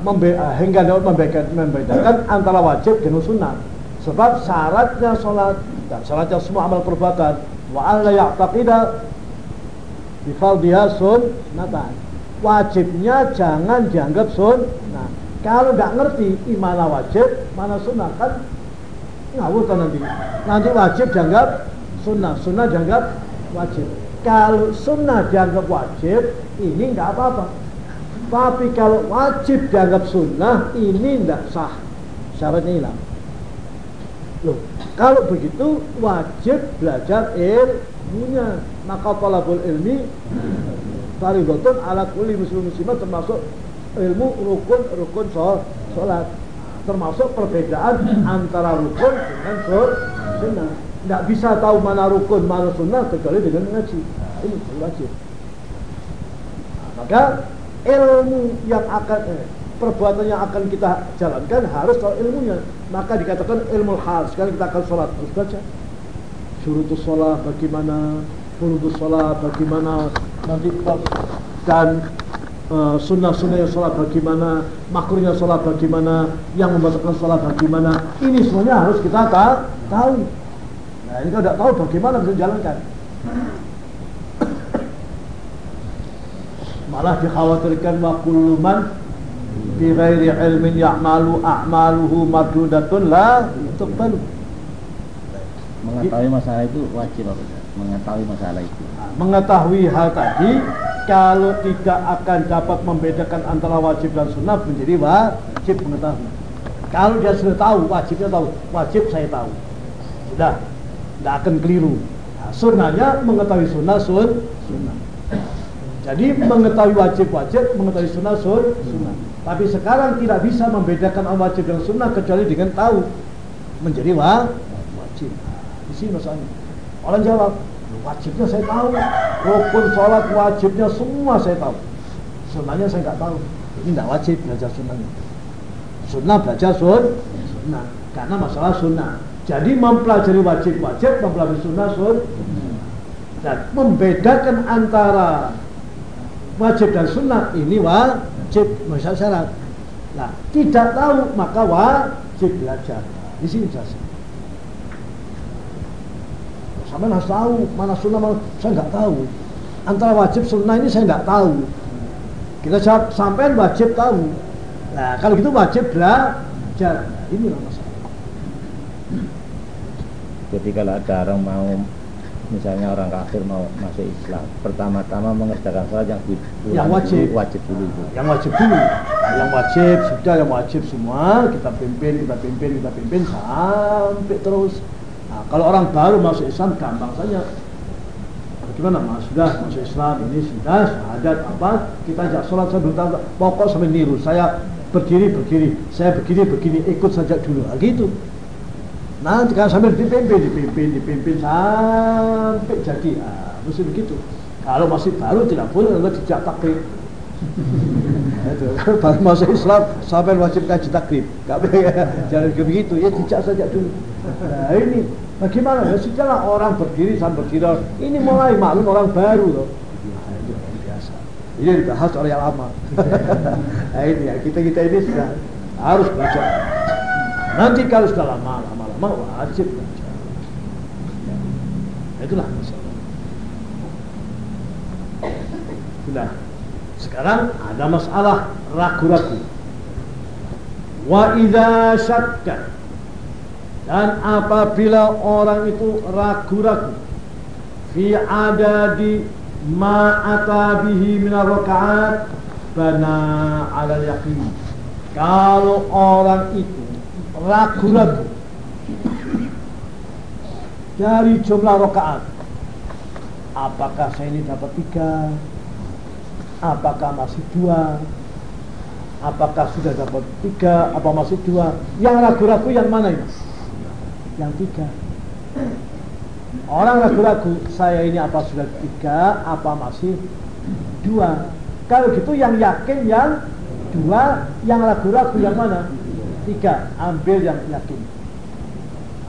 membe hingga dapat membedakan, membedakan antara wajib dan sunnah sebab syaratnya sholat dan syaratnya semua amal perbuatan wa alla ya'taqida bi fardhiha sunnatan wajibnya jangan dianggap sunnah kalau nggak ngerti mana wajib, mana sunnah kan ngawur nanti. Nanti wajib dianggap sunnah, sunnah dianggap wajib. Kalau sunnah dianggap wajib, ini nggak apa-apa. Tapi kalau wajib dianggap sunnah, ini tidak sah. Syaratnya hilang. Loh, kalau begitu wajib belajar ilmunya. Maka talabul ilmi faridotun ala kulli muslim muslimah termasuk ilmu rukun rukun sholat termasuk perbedaan antara rukun dengan sunnah tidak bisa tahu mana rukun mana sunnah kecuali dengan ngaji ini wajib maka ilmu yang akan eh, perbuatan yang akan kita jalankan harus tahu ilmunya maka dikatakan ilmu hal sekarang kita akan sholat harus baca syurutus sholat bagaimana furudus sholat bagaimana nanti dan uh, sunnah-sunnah yang sholat bagaimana, makruhnya sholat bagaimana, yang membatalkan sholat bagaimana. Ini semuanya harus kita tahu. Nah ini kalau tidak tahu bagaimana bisa jalankan. Malah dikhawatirkan wa kullu man bi ghairi ilmin ya'malu a'maluhu mardudatun la tuqbalu. Mengetahui masalah itu wajib Mengetahui masalah itu. Mengetahui hal tadi kalau tidak akan dapat membedakan antara wajib dan sunnah menjadi wajib mengetahui. Kalau dia sudah tahu, wajibnya tahu, wajib saya tahu. Sudah, tidak akan keliru. Nah, sunnahnya mengetahui sunnah sun, sunnah. Jadi mengetahui wajib-wajib, mengetahui sunnah sun, sunnah. Tapi sekarang tidak bisa membedakan wajib dan sunnah kecuali dengan tahu menjadi wajib. Nah, di sini masalahnya. Orang jawab, Wajibnya saya tahu. Rukun sholat wajibnya semua saya tahu. Sunnahnya saya nggak tahu. Ini tidak wajib belajar sunnahnya. Sunnah belajar sun, sunnah. Karena masalah sunnah. Jadi mempelajari wajib-wajib, mempelajari sunnah sun. Dan membedakan antara wajib dan sunnah ini wajib masalah syarat. Nah, tidak tahu maka wajib belajar. Di sini saya. Sampai harus tahu mana sunnah mana saya nggak tahu. Antara wajib sunnah ini saya nggak tahu. Kita jawab sampai wajib tahu. Nah kalau gitu wajib belajar. Nah, ini lah masalah. Jadi kalau ada orang mau misalnya orang kafir mau masuk Islam pertama-tama mengerjakan sholat yang yang wajib wajib dulu itu yang wajib dulu yang wajib sudah yang wajib semua kita pimpin kita pimpin kita pimpin sampai terus Nah, kalau orang baru masuk Islam gampang saja. Bagaimana mas? Sudah masuk Islam ini sudah syahadat apa? Kita ajak sholat saya bertahu pokok sampai niru. Saya berdiri berdiri, saya begini begini ikut saja dulu. Nah, gitu. Nanti kan sambil dipimpin, dipimpin, dipimpin sampai jadi. Nah, mesti begitu. Kalau masih baru tidak boleh nanti tidak takbir. (laughs) itu baru masuk Islam sampai wajib kaji takrib. Gak jangan begitu ya tidak saja dulu. Nah ini Bagaimana? Ya sudahlah orang berdiri sampai berdiri. Ini mulai maklum orang baru loh. Nah, biasa. Ini dibahas oleh yang lama. (laughs) nah ini ya kita kita ini sudah harus belajar. Nanti kalau sudah lama lama lama wajib belajar. Nah, itulah masalah. Sudah. Sekarang ada masalah ragu-ragu. Wa idza syakka dan apabila orang itu ragu-ragu fi adadi ma'ata bihi minar rakaat bana ala yakin. Kalau orang itu ragu-ragu dari jumlah rakaat, apakah saya ini dapat tiga, apakah masih dua, apakah sudah dapat tiga, apa masih dua? Yang ragu-ragu yang mana ini? yang tiga. Orang ragu-ragu saya ini apa sudah tiga? Apa masih dua? Kalau gitu yang yakin yang dua yang ragu-ragu yang mana? Tiga. Ambil yang yakin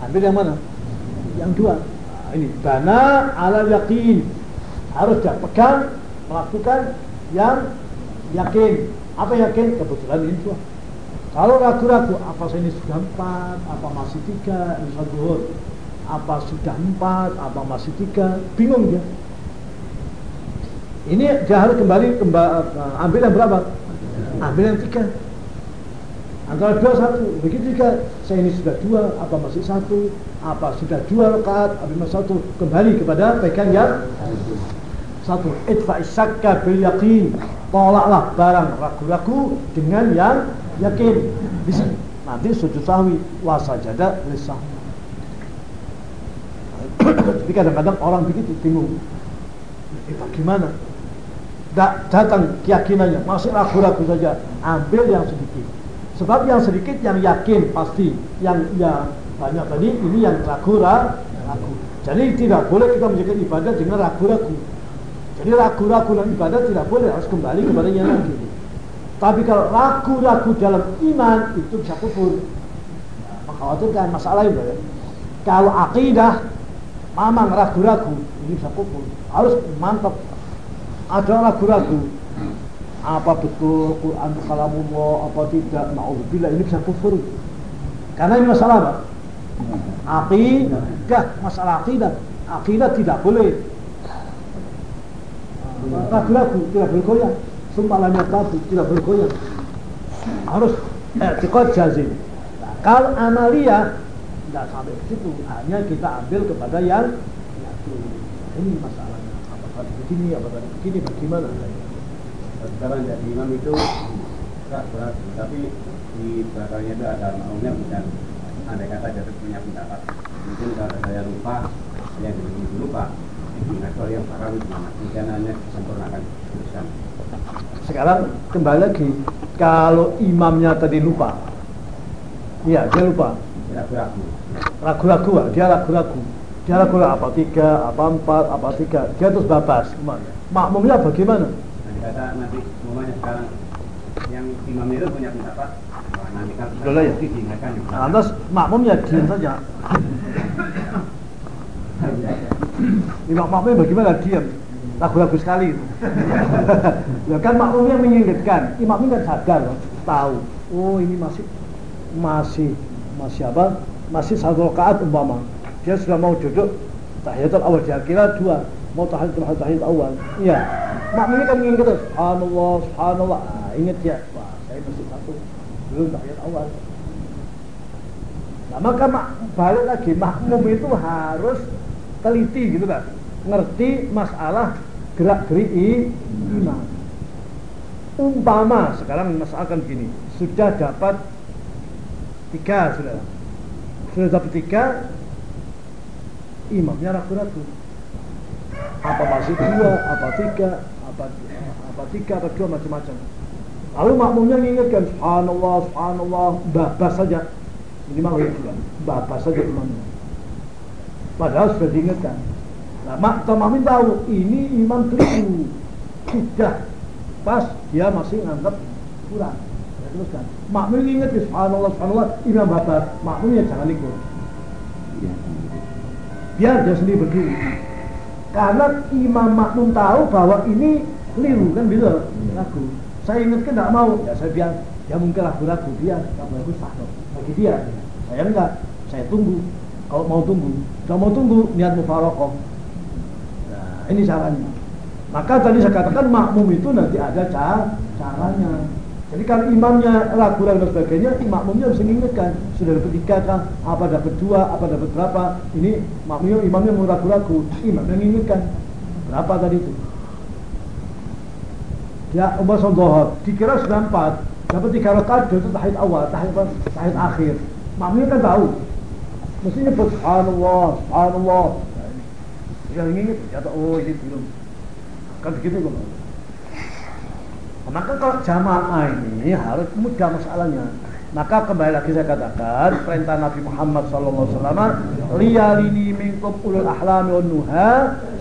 ambil yang mana yang dua nah, ini dana ala yakin harus dia pegang melakukan yang yakin apa yakin kebetulan ini dua kalau ragu-ragu, apa ini sudah empat, apa masih tiga, ini duhur. Apa sudah empat, apa masih tiga, bingung dia. Ini dia harus kembali, kembali ambil yang berapa? Ambil yang tiga. Antara dua satu, begitu juga saya ini sudah dua, apa masih satu, apa sudah dua rakaat, apa masih satu, kembali kepada pegang yang satu. Itfa isyakka bil yakin, tolaklah barang ragu-ragu dengan yang yakin. Bisa nanti sujud sahwi, wasajada lisah. (coughs) Jadi kadang-kadang orang begitu bingung. Eh, bagaimana? datang keyakinannya, masih ragu-ragu saja, ambil yang sedikit Sebab yang sedikit yang yakin pasti, yang yang banyak tadi ini yang ragu ragu. Jadi tidak boleh kita menjaga ibadah dengan ragu-ragu. Jadi ragu-ragu dalam ibadah tidak boleh harus kembali kepada yang yakin. Tapi kalau ragu-ragu dalam iman itu bisa kufur. Mengkhawatirkan masalah itu ya. Kalau akidah mamang ragu-ragu ini bisa kufur. Harus mantap. Ada ragu-ragu apa betul Quran kalamullah apa tidak? Naudzubillah ini bisa kufur. Karena ini masalah apa? Aqidah. Masalah aqidah. Aqidah tidak boleh. Ragu-ragu tidak bergoyang sumpah tabu tidak bergoyang harus etikot jazim. Kalau amalia tidak sampai ke situ. Hanya kita ambil kepada yang ini masalahnya. Apa tadi begini apa tadi begini bagaimana sekarang jadi imam itu berat berat tapi di belakangnya itu ada maunya dan andai kata jatuh punya pendapat. Mungkin kalau saya lupa yang dulu lupa. Ingat soal yang parah itu mungkin hanya disempurnakan. Tulisan sekarang kembali lagi kalau imamnya tadi lupa. Iya dia lupa. Ragu-ragu. Ragu-ragu dia ragu-ragu. Dia ragu-ragu apa tiga apa empat apa tiga. Dia terus babas makmumnya bagaimana kata nanti umumnya sekarang yang imam itu punya pendapat nanti kan Dulu ya. diingatkan juga. Lantas makmum ya diam (laughs) saja. Imam makmum bagaimana diam? Ragu-ragu sekali. ya kan makmumnya mengingatkan, imamnya kan sadar, tahu. Oh ini masih masih masih apa? Masih satu rakaat umpama. Dia sudah mau duduk tahiyatul awal dia kira dua mau tahiyatul tahiyat awal. Iya. Makmumnya kan ingin kata subhanallah subhanallah. Ah, ingat ya. Wah saya masih satu. Belum tahiyat awal. Nah maka mak, balik lagi. Makmum itu harus teliti gitu kan ngerti masalah gerak gerik imam umpama sekarang masalahkan gini. Sudah dapat tiga sudah. Sudah dapat tiga imamnya ragu-ragu apa masih dua apa tiga apa apa tiga atau dua macam-macam. Lalu makmumnya mengingatkan subhanallah subhanallah babas saja minimal ya juga babas saja imamnya. Padahal sudah diingatkan. Nah, mak makmum tahu ini imam keliru. Sudah pas dia masih nganggap kurang. Ya, teruskan. Makmum ingat ya subhanallah subhanallah imam babas. Makmumnya jangan ikut. Iya. Biar dia sendiri berdiri karena imam makmum tahu bahwa ini keliru kan bisa ragu. Saya ingatkan tidak mau, ya saya biar ya mungkin ragu-ragu dia nggak bagus sah bagi dia. Saya enggak, saya tunggu. Kalau mau tunggu, kalau mau tunggu niat mufarokoh. Nah, ini caranya. Maka tadi saya katakan makmum itu nanti ada cara caranya. Jadi kalau imamnya ragu-ragu dan sebagainya, makmumnya bisa mengingatkan sudah dapat tiga kah, apa dapat dua, apa dapat berapa. Ini makmumnya imamnya mau ragu-ragu, imamnya mengingatkan berapa tadi itu. Ya Umar Dohor, dikira sudah empat, dapat tiga rakaat itu tahid awal, tahid tahid akhir. Makmumnya kan tahu, mesti nyebut subhanallah, subhanallah. Nah, ini. Ya ingat, ya oh ini belum. Kan begitu kan. Maka kalau jamaah ini harus mudah masalahnya. Maka kembali lagi saya katakan perintah Nabi Muhammad SAW liyalini minkum ulul ahlami wa nuha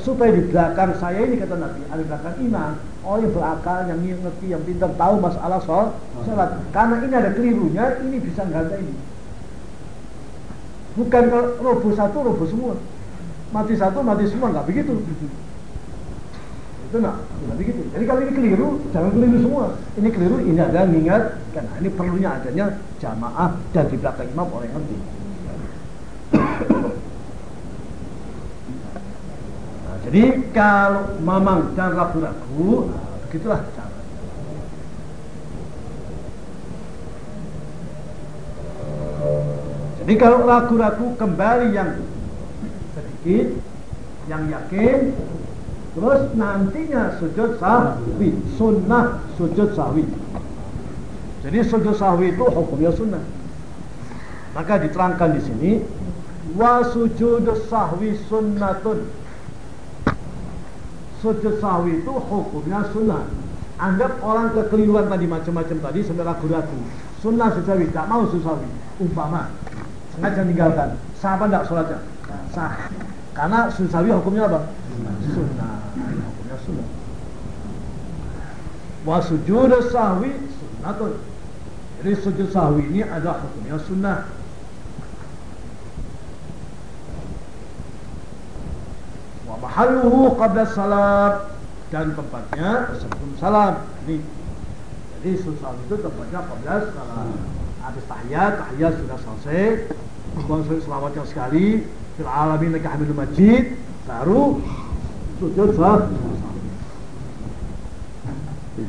supaya di belakang saya ini kata Nabi di belakang imam orang yang berakal yang ngerti yang pintar tahu masalah soal sholat. Karena ini ada kelirunya ini bisa ganti ini. Bukan kalau roboh satu roboh semua. Mati satu mati semua nggak begitu itu enggak, enggak begitu. Jadi kalau ini keliru, jangan keliru semua. Ini keliru, ini ada mengingat, karena ini perlunya adanya jamaah dan di belakang imam orang yang ngerti. Nah, jadi kalau mamang dan ragu-ragu, nah, begitulah cara. Jadi kalau ragu-ragu kembali yang sedikit, yang yakin, terus nantinya sujud sahwi, sunnah sujud sahwi. Jadi sujud sahwi itu hukumnya sunnah. Maka diterangkan di sini wa sujud sahwi sunnatun. Sujud sahwi itu hukumnya sunnah. Anggap orang kekeliruan tadi macam-macam tadi sampai ragu-ragu. Sunnah sujud sahwi, tak mau sujud sahwi. Umpama sengaja tinggalkan. Sah apa enggak sholatnya? Sah. Karena sujud sahwi hukumnya apa? Sunnah. Hukumnya sunnah. Wa sujud sahwi sunnatun. Jadi sujud sahwi ini adalah hukumnya sunnah. Wa mahalluhu qabla salam dan tempatnya sebelum salam. Ini jadi sujud itu tempatnya qabla salam. Habis tahiyat, tahiyat sudah selesai. Sujud selawatnya sekali. Fil alamin laka hamidul majid. Baru sujud sahwi.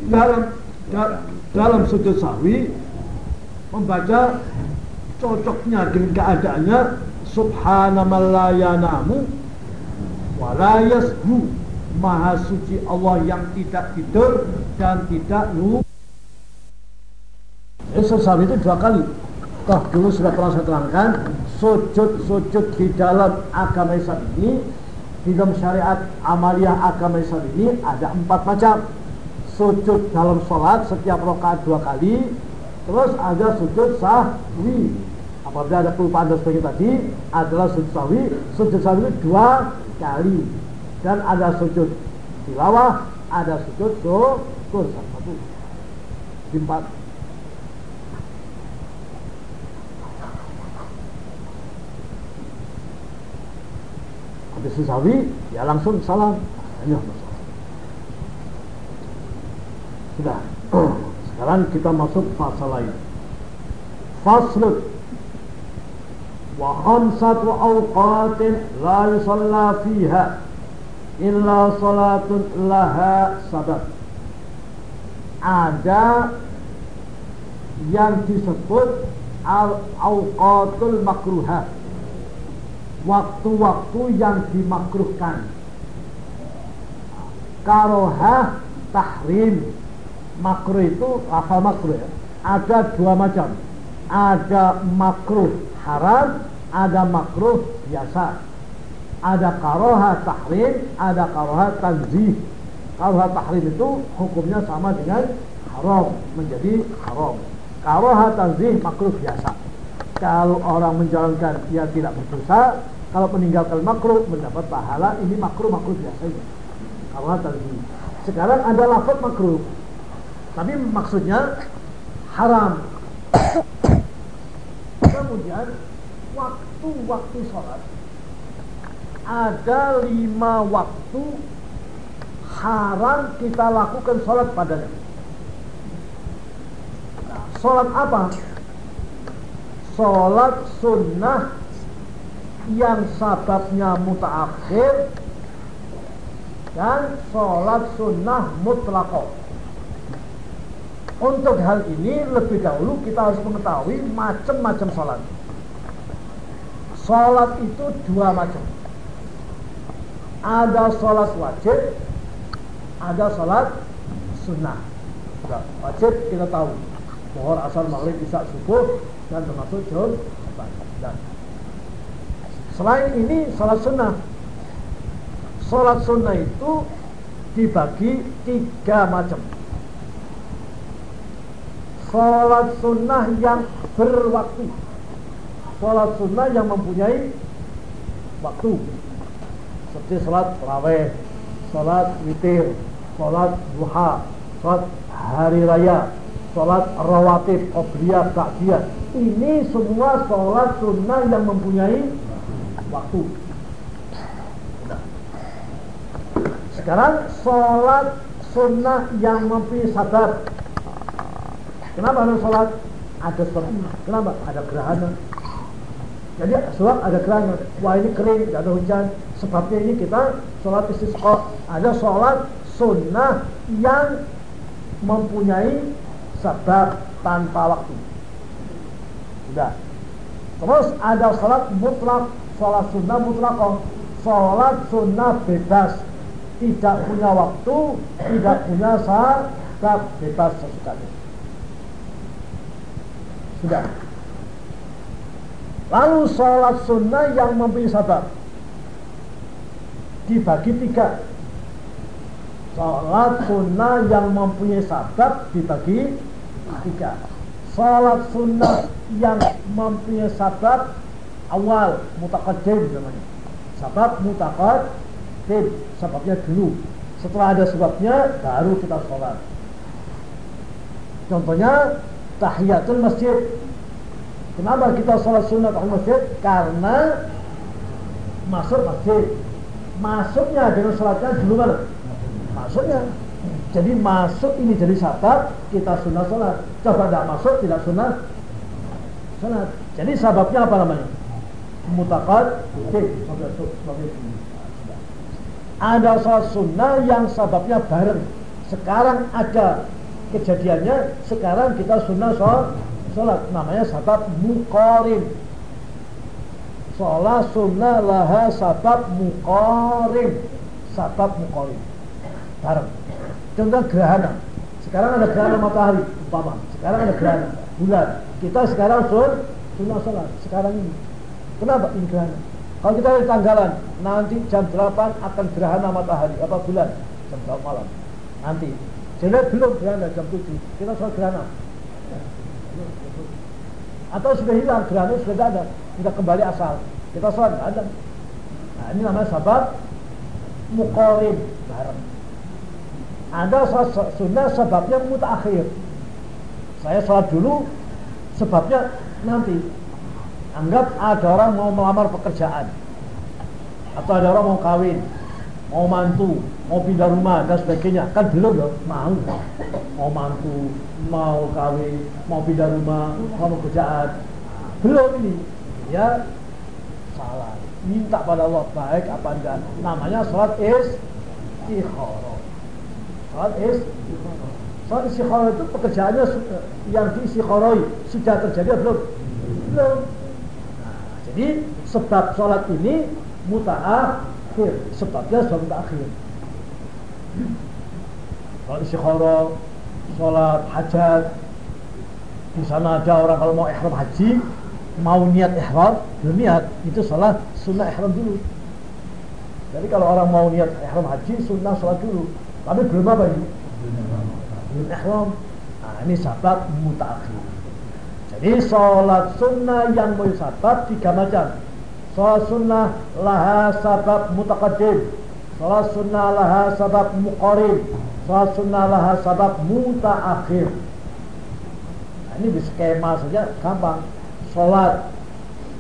Dalam da- dalam sujud sahwi membaca cocoknya dengan keadaannya subhanaman la yanamu la yashu maha suci Allah yang tidak tidur dan tidak lupa Eh, sahwi itu dua kali. Toh dulu sudah pernah saya terangkan sujud-sujud di dalam agama Islam ini di dalam syariat amaliyah agama Islam ini ada empat macam. Sujud dalam sholat setiap rakaat dua kali, terus ada sujud sahwi. Apabila ada kelupaan dan sebagainya tadi adalah sujud sahwi. Sujud sahwi dua kali dan ada sujud tilawah, ada sujud syukur satu. Di empat habis sawi ya langsung salam. Masalah sudah. (clears throat) Sekarang kita masuk fasa lain. Faslun wa khamsatu awqatin la yusalla fiha illa salatun laha sabab ada yang disebut al-awqatul makruhah waktu-waktu yang dimakruhkan. Karohah tahrim. Makruh itu apa makruh ya. Ada dua macam. Ada makruh haram ada makruh biasa. Ada karohah tahrim ada karohah tanzih. Karohah tahrim itu hukumnya sama dengan haram menjadi haram. Karohah tanzih makruh biasa kalau orang menjalankan dia tidak berdosa kalau meninggalkan makruh mendapat pahala ini makruh makruh biasanya. Kalau tadi sekarang ada lafaz makruh. Tapi maksudnya haram. Kemudian waktu-waktu sholat. Ada lima waktu haram kita lakukan sholat padanya. Nah, sholat apa sholat sunnah yang sababnya mutaakhir dan sholat sunnah mutlakoh. Untuk hal ini lebih dahulu kita harus mengetahui macam-macam sholat. Sholat itu dua macam. Ada sholat wajib, ada sholat sunnah. Wajib kita tahu. Pohon asal maghrib isya subuh dan termasuk jam dan selain ini sholat sunnah. Sholat sunnah itu dibagi tiga macam. Sholat sunnah yang berwaktu. Sholat sunnah yang mempunyai waktu. Seperti sholat raweh sholat witir sholat duha sholat hari raya sholat rawatib, qobliyah, ba'diyah ini semua sholat sunnah yang mempunyai waktu. Sekarang sholat sunnah yang mempunyai sadar kenapa harus sholat? ada sebab kenapa? ada gerhana. Jadi sebab ada gerhana. Wah ini kering, tidak ada hujan. Sebabnya ini kita sholat istisqa. Ada sholat sunnah yang mempunyai sebab tanpa waktu sudah Terus ada sholat mutlak, sholat sunnah mutlak, sholat sunnah bebas, tidak punya waktu, tidak punya saat, bebas sesukanya. Sudah. Lalu sholat sunnah yang mempunyai sabab dibagi tiga. Sholat sunnah yang mempunyai sabab dibagi tiga. Sholat sunnah yang mempunyai sabab awal mutaqaddim namanya. Sabab mutaqaddim, sebabnya dulu. Setelah ada sebabnya baru kita sholat. Contohnya tahiyatul masjid. Kenapa kita sholat sunnah tahiyat masjid? Karena masuk masjid. Masuknya dengan sholatnya dulu mana? Masuknya. Jadi masuk ini jadi sabab kita sunnah sholat. Coba tidak masuk tidak sunnah sholat. Jadi sababnya apa namanya? Mutakad. Ada sholat sunnah yang sababnya bareng. Sekarang ada kejadiannya sekarang kita sunnah sholat, sholat namanya sabab mukorin sholat sunnah laha sabab mukorin sabab mukorin bareng contoh gerhana. Sekarang ada gerhana matahari umpama. Sekarang ada gerhana bulan. Kita sekarang sun, sunnah sholat. Sekarang ini. Kenapa ini gerhana? Kalau kita di tanggalan nanti jam 8 akan gerhana matahari apa bulan? Jam 8 malam. Nanti. Jadi belum gerhana jam 7, kita sholat gerhana. Atau sudah hilang, gerhana sudah tidak ada, kita kembali asal. Kita sholat tidak ada. Nah ini namanya sabab mukorin bareng. Sholat sunnah sebabnya mutakhir. Saya sholat dulu, sebabnya nanti. Anggap ada orang mau melamar pekerjaan. Atau ada orang mau kawin mau mantu, mau pindah rumah dan sebagainya. Kan belum loh, mau. Mau mantu, mau kawin, mau pindah rumah, mau kerjaan. Belum ini. Ya salah. Minta pada Allah baik apa enggak. Namanya sholat istikharah. Sholat is Sholat istikharah itu pekerjaannya yang di istikharah sudah terjadi belum? Belum. Nah, jadi sebab sholat ini muta'ah akhir sebabnya sebab akhir kalau istikharah sholat hajat di sana ada orang kalau mau ihram haji mau niat ihram belum niat. Itu sholat sunnah ihram dulu. Jadi kalau orang mau niat ihram haji sunnah sholat dulu tapi belum apa ini belum ihram nah ini sahabat mutakhir jadi sholat sunnah yang sahabat tiga macam Salat sunnah laha sabab mutaqaddim. Salat sunnah laha sabab muqarib. Salat sunnah laha sabab mutaakhir. Nah, ini di skema saja gampang. Salat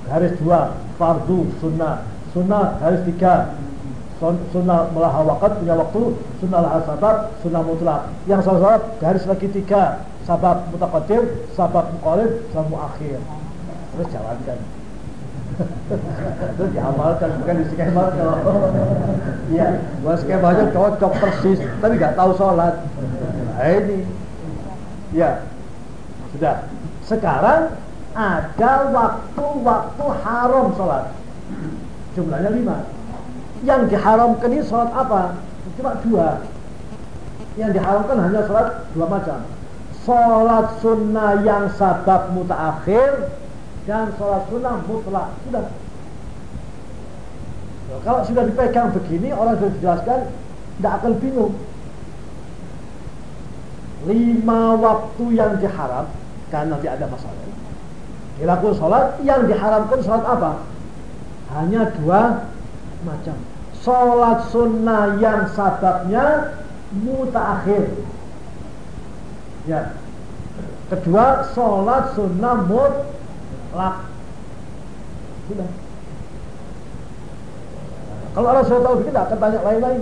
garis dua, fardu sunnah. Sunnah garis tiga, sunnah melaha wakat punya waktu sunnah laha sabab sunnah mutlak. Yang salah garis lagi tiga. Sabab mutaqaddim sabab muqarib sabab muakhir. Terus jalankan. (laughs) Itu diamalkan bukan di skema (laughs) iya buat skemanya cocok persis tapi nggak tahu sholat nah ini. Ya sudah. Sekarang ada waktu-waktu haram sholat jumlahnya lima yang diharamkan ini sholat apa? Cuma dua. Yang diharamkan hanya sholat dua macam. Sholat sunnah yang sabab mutaakhir dan sholat sunnah mutlak. Sudah. Kalau sudah dipegang begini orang sudah dijelaskan tidak akan bingung. Lima waktu yang diharam karena nanti ada masalah. Dilakukan sholat yang diharamkan sholat apa? Hanya dua macam. Sholat sunnah yang sababnya mutaakhir ya. Kedua sholat sunnah mut lak sudah. Kalau orang sudah tahu kita akan tanya lain-lain.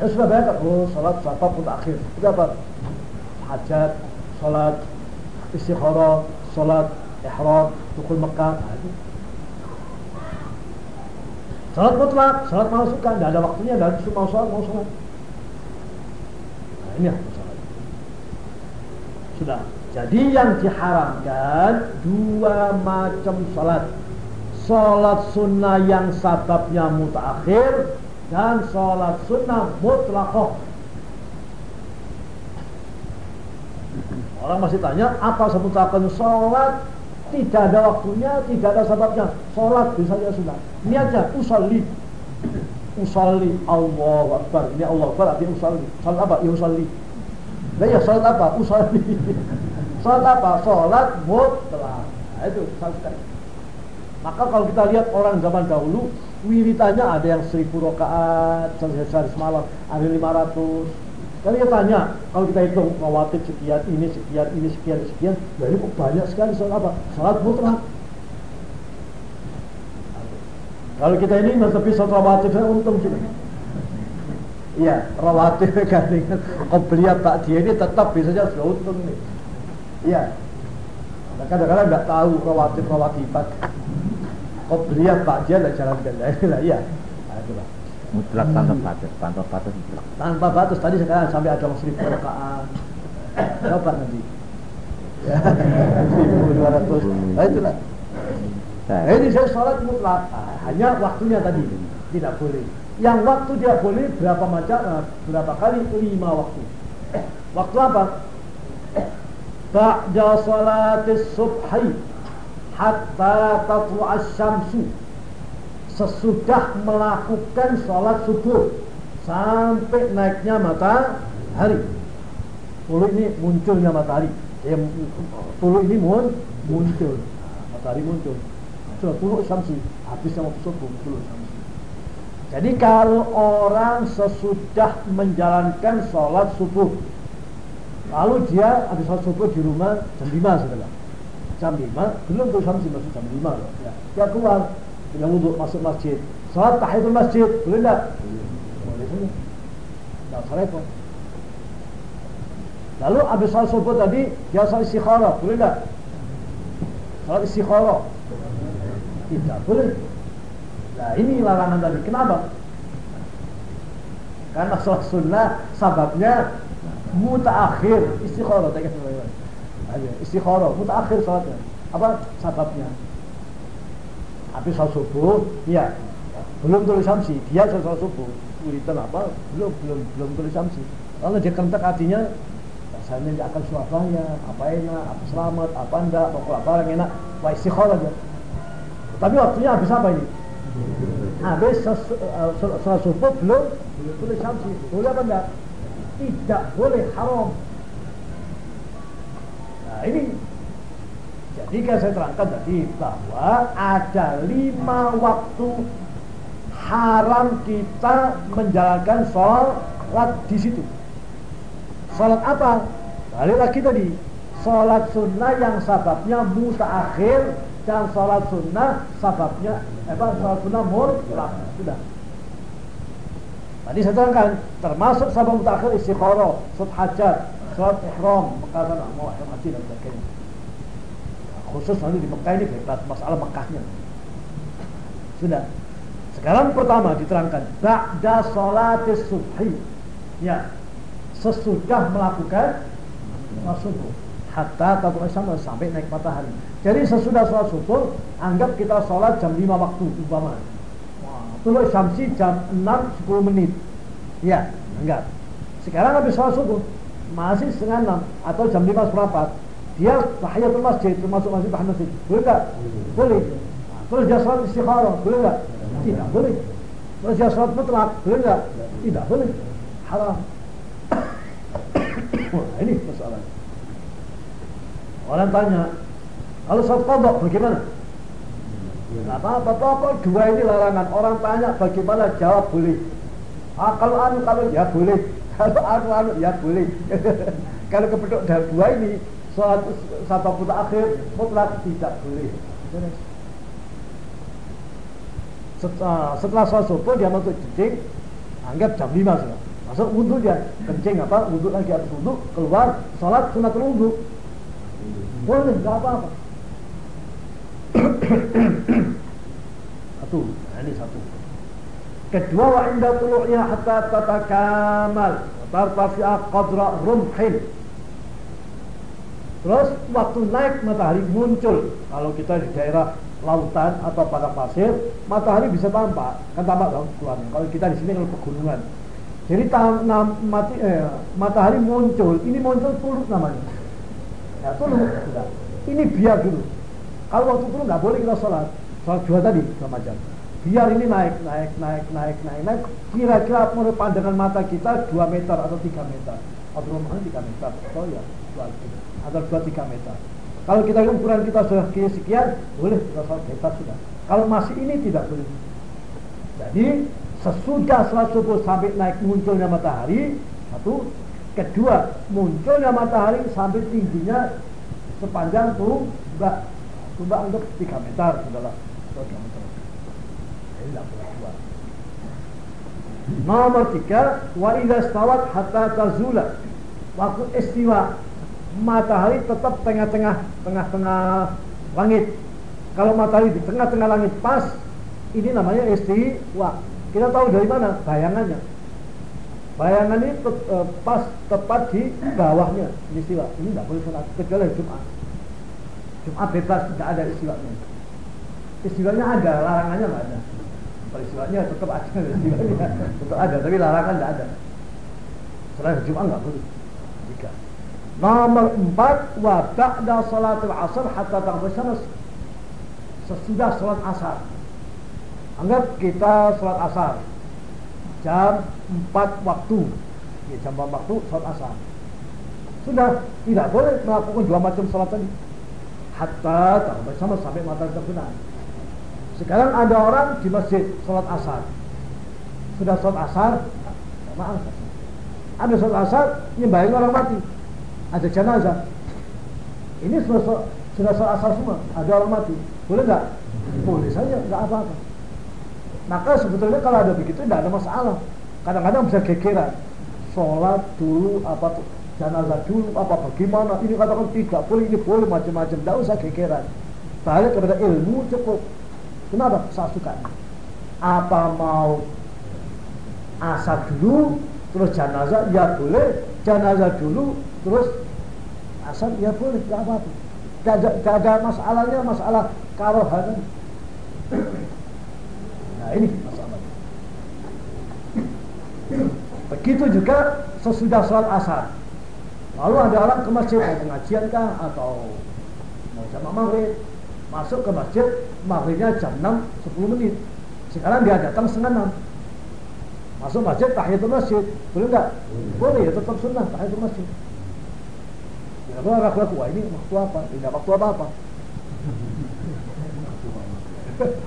Ya sudah banyak. Oh sholat siapa pun akhir itu apa? Hajat sholat istikharah sholat ihram dukul Mekah. Nah, itu. Salat mutlak, salat mau suka, tidak ada waktunya, dan mau sholat, mau sholat. Nah ini ya. sudah. Jadi yang diharamkan dua macam sholat. Sholat sunnah yang sababnya mutakhir dan sholat sunnah mutlakoh. Orang masih tanya apa sebutakan sholat tidak ada waktunya, tidak ada sebabnya. Sholat bisa saja sunnah. Niatnya usalli. Usalli Allah Akbar. Ini Allah Akbar artinya usalli. Sholat apa? Ya usalli. Nah ya sholat apa? Usalli. (laughs) Sholat apa? Sholat mutlak. Nah, itu salah Maka kalau kita lihat orang zaman dahulu, wiritannya ada yang seribu rakaat sehari semalam, ada lima ratus. Kalau kita tanya, kalau kita hitung rawatib sekian, ini sekian, ini sekian, sekian, ya ini banyak sekali sholat apa? Sholat mutlak. Kalau kita ini tapi sholat rawatib saya untung sih. Iya, rawatib (laughs) kan dengan beliau tak dia ini tetap biasanya sudah untung nih. Iya. Nah, kadang-kadang nggak tahu rawatib rawatibat. beliau pak dia tidak jalan (laughs) lah, iya. Nah, itulah. Mutlak tanpa batas, tanpa batas mutlak. Tanpa batas tadi sekarang sampai ada seribu rakaat. Coba nanti. Ya, seribu dua ratus. (laughs) Nah, itulah. Nah, ini saya sholat mutlak. Hanya waktunya tadi tidak boleh. Yang waktu dia boleh berapa macam? Berapa kali? Lima waktu. Waktu apa? ba'da salatis subhi hatta tatlu'as syamsu sesudah melakukan sholat subuh sampai naiknya matahari. Tulu ini munculnya matahari. Ya, tulu ini mun, muncul. Matahari muncul. Sudah tulu syamsi. Habisnya waktu subuh tulu syamsi. Jadi kalau orang sesudah menjalankan sholat subuh Lalu dia habis sholat subuh di rumah jam 5 setelah jam 5 belum tuh samsi masuk jam 5 loh. Ya. Dia keluar dia wudhu masuk masjid. Salat tahiyatul masjid boleh enggak? Boleh saja. Enggak salah pun. Lalu habis sholat subuh tadi dia sholat istikharah boleh enggak? Sholat istikharah tidak boleh. Nah ini larangan tadi. Kenapa? Karena sholat sunnah sababnya mutaakhir istikharah istikharah mutaakhir salatnya apa sebabnya habis sholat subuh ya belum tulis samsi dia sholat subuh. Wiritan apa? Belum belum belum tulis samsi lalu dia kentak hatinya rasanya dia akan Surabaya apa enak apa selamat apa enggak pokok apa yang enak. Wah istikharah aja tapi waktunya habis apa ini? Habis sholat subuh belum tulis samsi boleh apa enggak? Tidak boleh haram. Nah ini jadi kan saya terangkan tadi bahwa ada lima waktu haram kita menjalankan sholat di situ. Sholat apa? Balik lagi tadi. Sholat sunnah yang sababnya mutaakhir dan sholat sunnah sababnya apa? Sholat sunnah mutlak sudah. Tadi saya terangkan termasuk sabab mutakhir istikharah, salat hajat, salat ihram, mau ihram haji dan sebagainya. Khusus nanti di Mekah ini berat masalah Mekahnya. Sudah. Sekarang pertama diterangkan ba'da salatis subhi. Ya. Sesudah melakukan sholat subuh hatta tabu sama sampai naik matahari. Jadi sesudah sholat subuh anggap kita sholat jam 5 waktu umpama Tulu Syamsi jam 6 10 menit. Ya, enggak. Sekarang habis sholat subuh masih setengah 6 atau jam 5 seperempat. Dia tahiyatul masjid termasuk masjid tahiyatul masjid. Boleh enggak? Boleh. Terus dia sholat istikharah, boleh enggak? Tidak boleh. Terus dia sholat mutlak, boleh enggak? Tidak boleh. Haram. (coughs) Wah, ini masalahnya. Orang tanya, kalau sholat kodok bagaimana? Nah, apa, apa, dua ini larangan. Orang tanya bagaimana jawab boleh. Ah, kalau anu, kalau ya boleh. (laughs) Kalau anu, anu, ya boleh. (laughs) kalau kepedok dua ini, sholat putar akhir, mutlak tidak boleh. Setelah, sholat subuh, dia masuk kencing, anggap jam 5 sudah. Masuk wudhu dia, kencing apa, wudhu lagi habis wudhu, keluar, sholat sunatul wudhu. Boleh, nggak apa-apa (coughs) satu nah, ini satu kedua wa inda tulu'nya hatta tatakamal tartafi'a qadra rumhin Terus waktu naik matahari muncul. Kalau kita di daerah lautan atau pada pasir, matahari bisa tampak, kan tampak dong keluarnya. Kalau kita di sini kalau pegunungan. Jadi mati, eh, matahari muncul, ini muncul turut namanya. Ya turut, sudah. Ini biar dulu. Kalau waktu turut nggak boleh kita sholat, sholat dua tadi sama jam. Biar ini naik, naik, naik, naik, naik, naik. Kira-kira menurut pandangan mata kita 2 meter atau 3 meter. Atau rumahnya 3 meter. Oh ya, 2 atau 2-3 meter. Kalau kita ukuran kita sudah sekian, boleh kita sholat bebas sudah. Kalau masih ini tidak boleh. Jadi sesudah sholat subuh sampai naik munculnya matahari, satu, kedua munculnya matahari sampai tingginya sepanjang tumbak, tumbak untuk 3 meter sudahlah, 3 meter. Jadi tidak boleh keluar. Nomor tiga, wa idza stawat hatta tazula. Waktu istiwa matahari tetap tengah-tengah tengah-tengah langit. Kalau matahari di tengah-tengah langit pas, ini namanya istiwa. Kita tahu dari mana bayangannya. Bayangan ini te, e, pas tepat di bawahnya istiwa. Ini tidak boleh sholat kecuali Jumat. Jumat bebas tidak ada istiwanya. Istiwanya ada, larangannya nggak ada. Kalau istiwanya tetap ada, (laughs) istiwanya tetap ada, tapi larangan tidak ada. Selain Jumat nggak boleh. Jika Nomor empat, wa ba'da salatul asar hatta taghruba Sesudah salat asar. Anggap kita salat asar jam 4 waktu. Ya, jam 4 waktu salat asar. Sudah tidak boleh melakukan dua macam salat tadi. Hatta taghruba sampai matahari terbenam. Sekarang ada orang di masjid salat asar. Sudah salat asar, maaf. Ada salat asar, nyembahin orang mati ada jenazah. Ini sudah sudah soal asal semua, ada orang mati. Boleh nggak? Boleh saja, nggak apa-apa. Maka sebetulnya kalau ada begitu tidak ada masalah. Kadang-kadang bisa gegeran. Sholat dulu apa tuh jenazah dulu apa bagaimana ini katakan tidak boleh ini boleh macam-macam tidak usah gegeran balik kepada ilmu cukup kenapa saya suka apa mau asar dulu terus jenazah ya boleh jenazah dulu terus asal ya boleh tidak apa-apa. Tidak ada, masalahnya masalah karohan. (clears throat) Nah ini masalahnya. (clears throat) Begitu juga sesudah sholat asar. Lalu ada orang ke masjid mau pengajian kah atau mau jam maghrib. Masuk ke masjid maghribnya jam 6 10 menit. Sekarang dia datang setengah 6 masuk masjid tahiyatul masjid. Boleh enggak? Boleh ya tetap sunnah tahiyatul masjid kalau ragu-ragu, ini waktu apa? Tidak waktu apa-apa.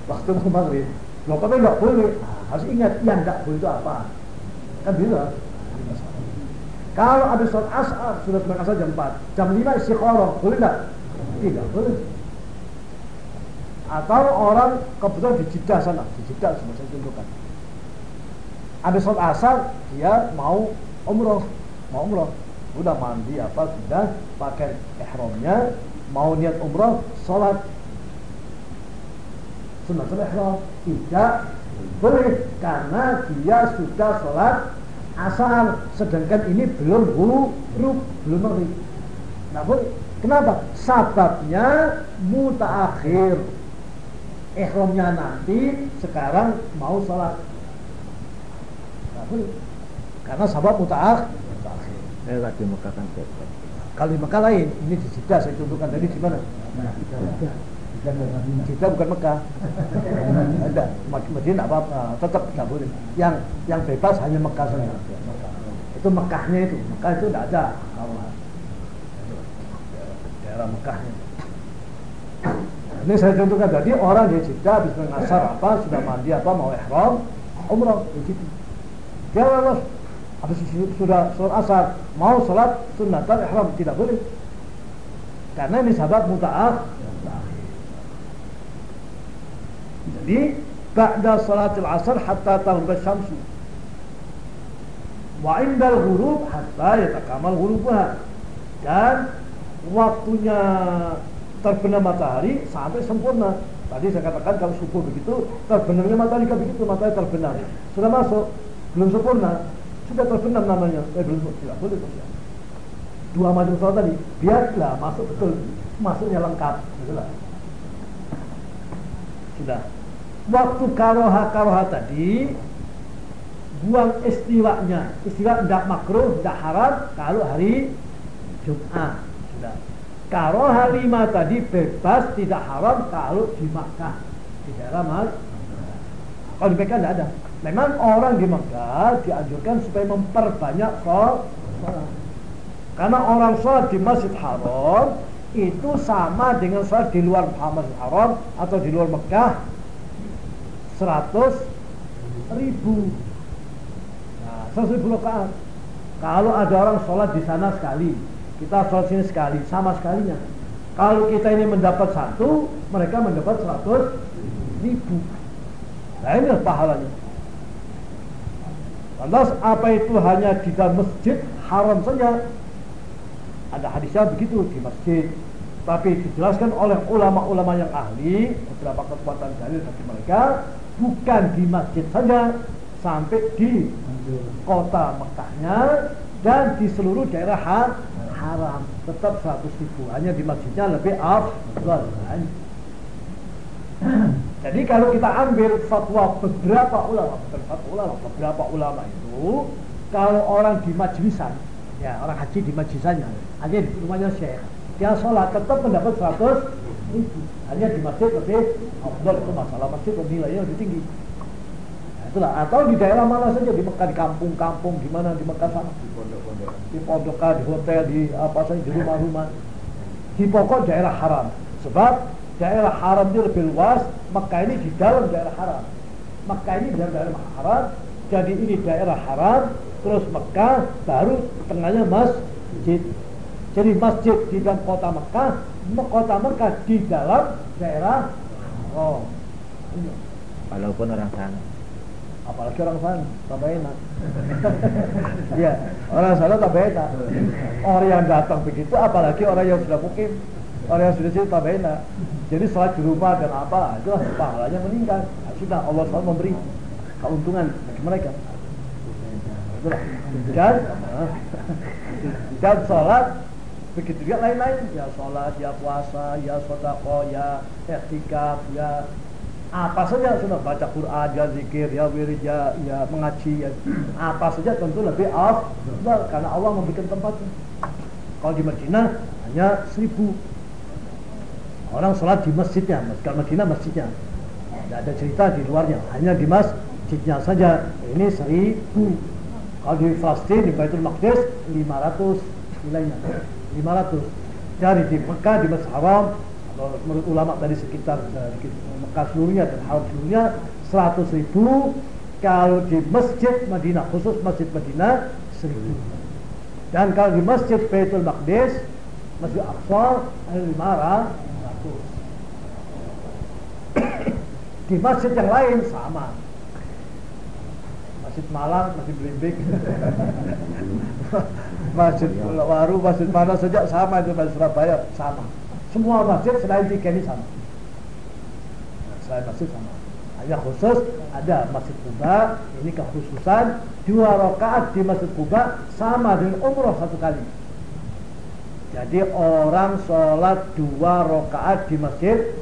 waktu mau maghrib. Loh tapi nggak boleh. harus ingat yang nggak boleh itu apa. Kan bisa. Kalau habis sholat asar sudah sholat asar jam 4, jam 5 istiqoroh, boleh nggak? Tidak boleh. Atau orang kebetulan di Jeddah sana, di Jeddah semua saya tunjukkan. Habis sholat asar dia mau umroh, mau umroh udah mandi apa sudah pakai ihramnya mau niat umrah sholat. Sunatul ihram tidak boleh karena dia sudah sholat asal sedangkan ini belum huruf belum maghrib nah boleh kenapa? Sababnya mutaakhir ihramnya nanti sekarang mau sholat. Nah karena sabab mutaakhir Eh lagi Mekah kan beda. Kalau di Mekah lain, ini di Jeddah saya contohkan tadi di mana? Jeddah bukan Mekah. Ada, Madinah apa tetap tidak boleh. Yang yang bebas hanya Mekah saja. Itu Mekahnya itu, Mekah itu tidak ada. Daerah Mekahnya. Ini saya contohkan tadi orang di Jeddah habis mengasar apa, sudah mandi apa, mau ihram, umrah di situ. Dia lolos habis sudah sholat asar. Mau sholat sunatan ihram tidak boleh. Karena ini sahabat muta'ah. Jadi ba'da salatil asar hatta taghrib syamsu. Wa indal ghurub hatta yatakamal ghurubuha. Dan waktunya terbenam matahari sampai sempurna. Tadi saya katakan kalau subuh begitu terbenamnya matahari kan begitu matahari terbenam. Sudah masuk belum sempurna sudah terbenam namanya. Eh belum tidak boleh terbenam dua macam sholat tadi. Biarlah masuk betul. Masuknya lengkap. Itulah. sudah. Waktu karoha karoha tadi buang istiwanya istiwa tidak makruh tidak haram kalau hari Jumat. Sudah. Karoha lima tadi bebas tidak haram kalau di Makkah. Di daerah Mas kalau di Mekah tidak ada memang orang di Mekah dianjurkan supaya memperbanyak sholat. Karena orang sholat di Masjid Haram itu sama dengan sholat di luar Masjid Haram atau di luar Mekah. 100 ribu. Nah 100 ribu rakaat. Kalau ada orang sholat di sana sekali kita sholat sini sekali sama sekalinya. Kalau kita ini mendapat satu mereka mendapat 100 ribu. Nah ini pahalanya Lantas apa itu hanya di dalam masjid? Haram saja. Ada hadisnya begitu di masjid. Tapi dijelaskan oleh ulama-ulama yang ahli beberapa kekuatan dalil bagi mereka bukan di masjid saja sampai di kota Mekahnya dan di seluruh daerah haram. Tetap 100 ribu. Hanya di masjidnya lebih afdal jadi kalau kita ambil fatwa beberapa ulama bukan fatwa ulama beberapa ulama itu kalau orang di majlisan ya orang haji di majlisannya hanya di rumahnya syekh dia sholat tetap mendapat 100 ribu. Hanya di masjid lebih afdal itu masalah masjid nilainya lebih tinggi. Nah, itulah. Atau di daerah mana saja di Mekah di kampung-kampung di mana di Mekah sana. Di pondok-pondok. Di pondokan di hotel di apa saja di rumah-rumah. Di pokok daerah haram. Sebab daerah haram itu lebih luas Mekah ini di dalam daerah haram. Mekah ini di dalam daerah haram jadi ini daerah haram terus Mekah baru tengahnya masjid. Jadi masjid di dalam kota Mekah kota Mekah di dalam daerah oh walaupun orang sana. Apalagi orang sana tambah enak. (laughs) Ya orang sana tambah enak. Orang yang datang begitu apalagi orang yang sudah mukim. Orang yang sudah sini tambah enak jadi sholat di rumah dan apa itulah pahalanya meningkat. Nah, sudah Allah selalu memberi keuntungan bagi mereka. Dan dan sholat begitu juga lain-lain. Ya sholat ya puasa ya sodako ya etikaf ya apa saja. Sudah baca Quran ya zikir ya wirid ya, ya mengaji ya. Apa saja tentu lebih afdal. Karena Allah memberikan tempatnya. Kalau di Madinah hanya seribu orang sholat di masjidnya kalau Madinah masjidnya. Tidak ada cerita di luarnya hanya di masjidnya saja. Ini seribu. Kalau di Palestina di Baitul Maqdis 500 nilainya. 500 dari di Mekah di Masjid Haram kalau menurut ulama tadi sekitar di Mekah seluruhnya dan Haram seluruhnya 100 ribu. Kalau di Masjid Madinah khusus Masjid Madinah 1000 dan kalau di Masjid Baitul Maqdis Masjid Aqsa 500 di masjid yang lain sama Masjid Malang, Masjid Blimbing, (laughs) Masjid Waru, Masjid mana saja sama itu Masjid Surabaya sama. Semua masjid selain tiga ini sama. Selain masjid sama. Hanya khusus ada Masjid Kuba, ini kekhususan dua rakaat di Masjid Kuba sama dengan umroh satu kali. Jadi orang sholat dua rakaat di Masjid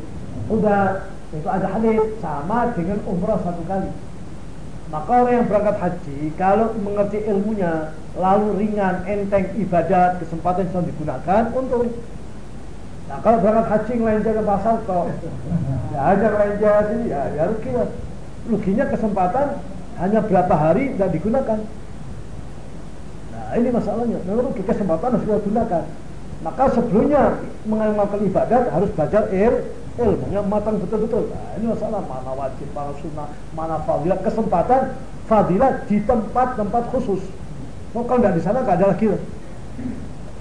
Kuba itu ada hadis sama dengan umroh satu kali. Maka orang yang berangkat haji kalau mengerti ilmunya lalu ringan, enteng ibadat, kesempatan yang digunakan untuk Nah kalau berangkat haji ngelenjar ke pasar kok ya aja ngelenjar sini ya, ya rugi lah. Ruginya kesempatan hanya berapa hari tidak digunakan. Nah ini masalahnya. Memang rugi kesempatan harus digunakan. Maka sebelumnya mengamalkan ibadat harus belajar il ilmunya matang betul-betul. Nah, ini masalah mana wajib, mana sunnah, mana fadilah, kesempatan fadilah di tempat-tempat khusus. Mau kalau nggak di sana nggak ada lagi.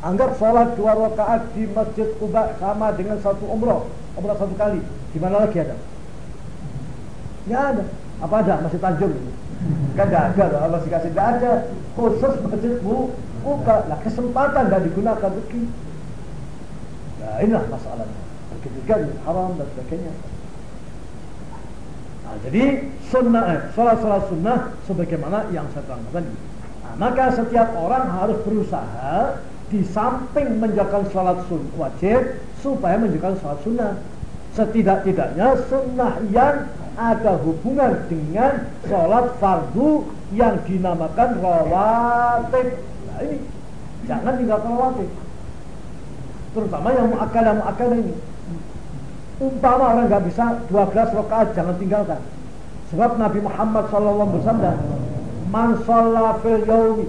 Anggap sholat dua rakaat di masjid Kuba sama dengan satu umroh, umroh satu kali. Di mana lagi ada? Nggak ada. Apa ada? Masih Tanjung. Kan nggak ada. Allah masih kasih nggak ada. Khusus masjid Kuba. Nah kesempatan nggak digunakan. Nah inilah masalahnya ketika haram dan sebagainya. Nah, jadi sunnah, eh, sholat-sholat sunnah sebagaimana yang saya terangkan tadi. Nah, maka setiap orang harus berusaha di samping menjalankan sholat sun wajib supaya menjalankan sholat sunnah setidak-tidaknya sunnah yang ada hubungan dengan sholat fardu yang dinamakan rawatib nah ini jangan tinggalkan rawatib terutama yang muakal yang muakal ini umpama orang nggak bisa 12 rakaat jangan tinggalkan sebab Nabi Muhammad SAW bersabda man shalla fil yawmi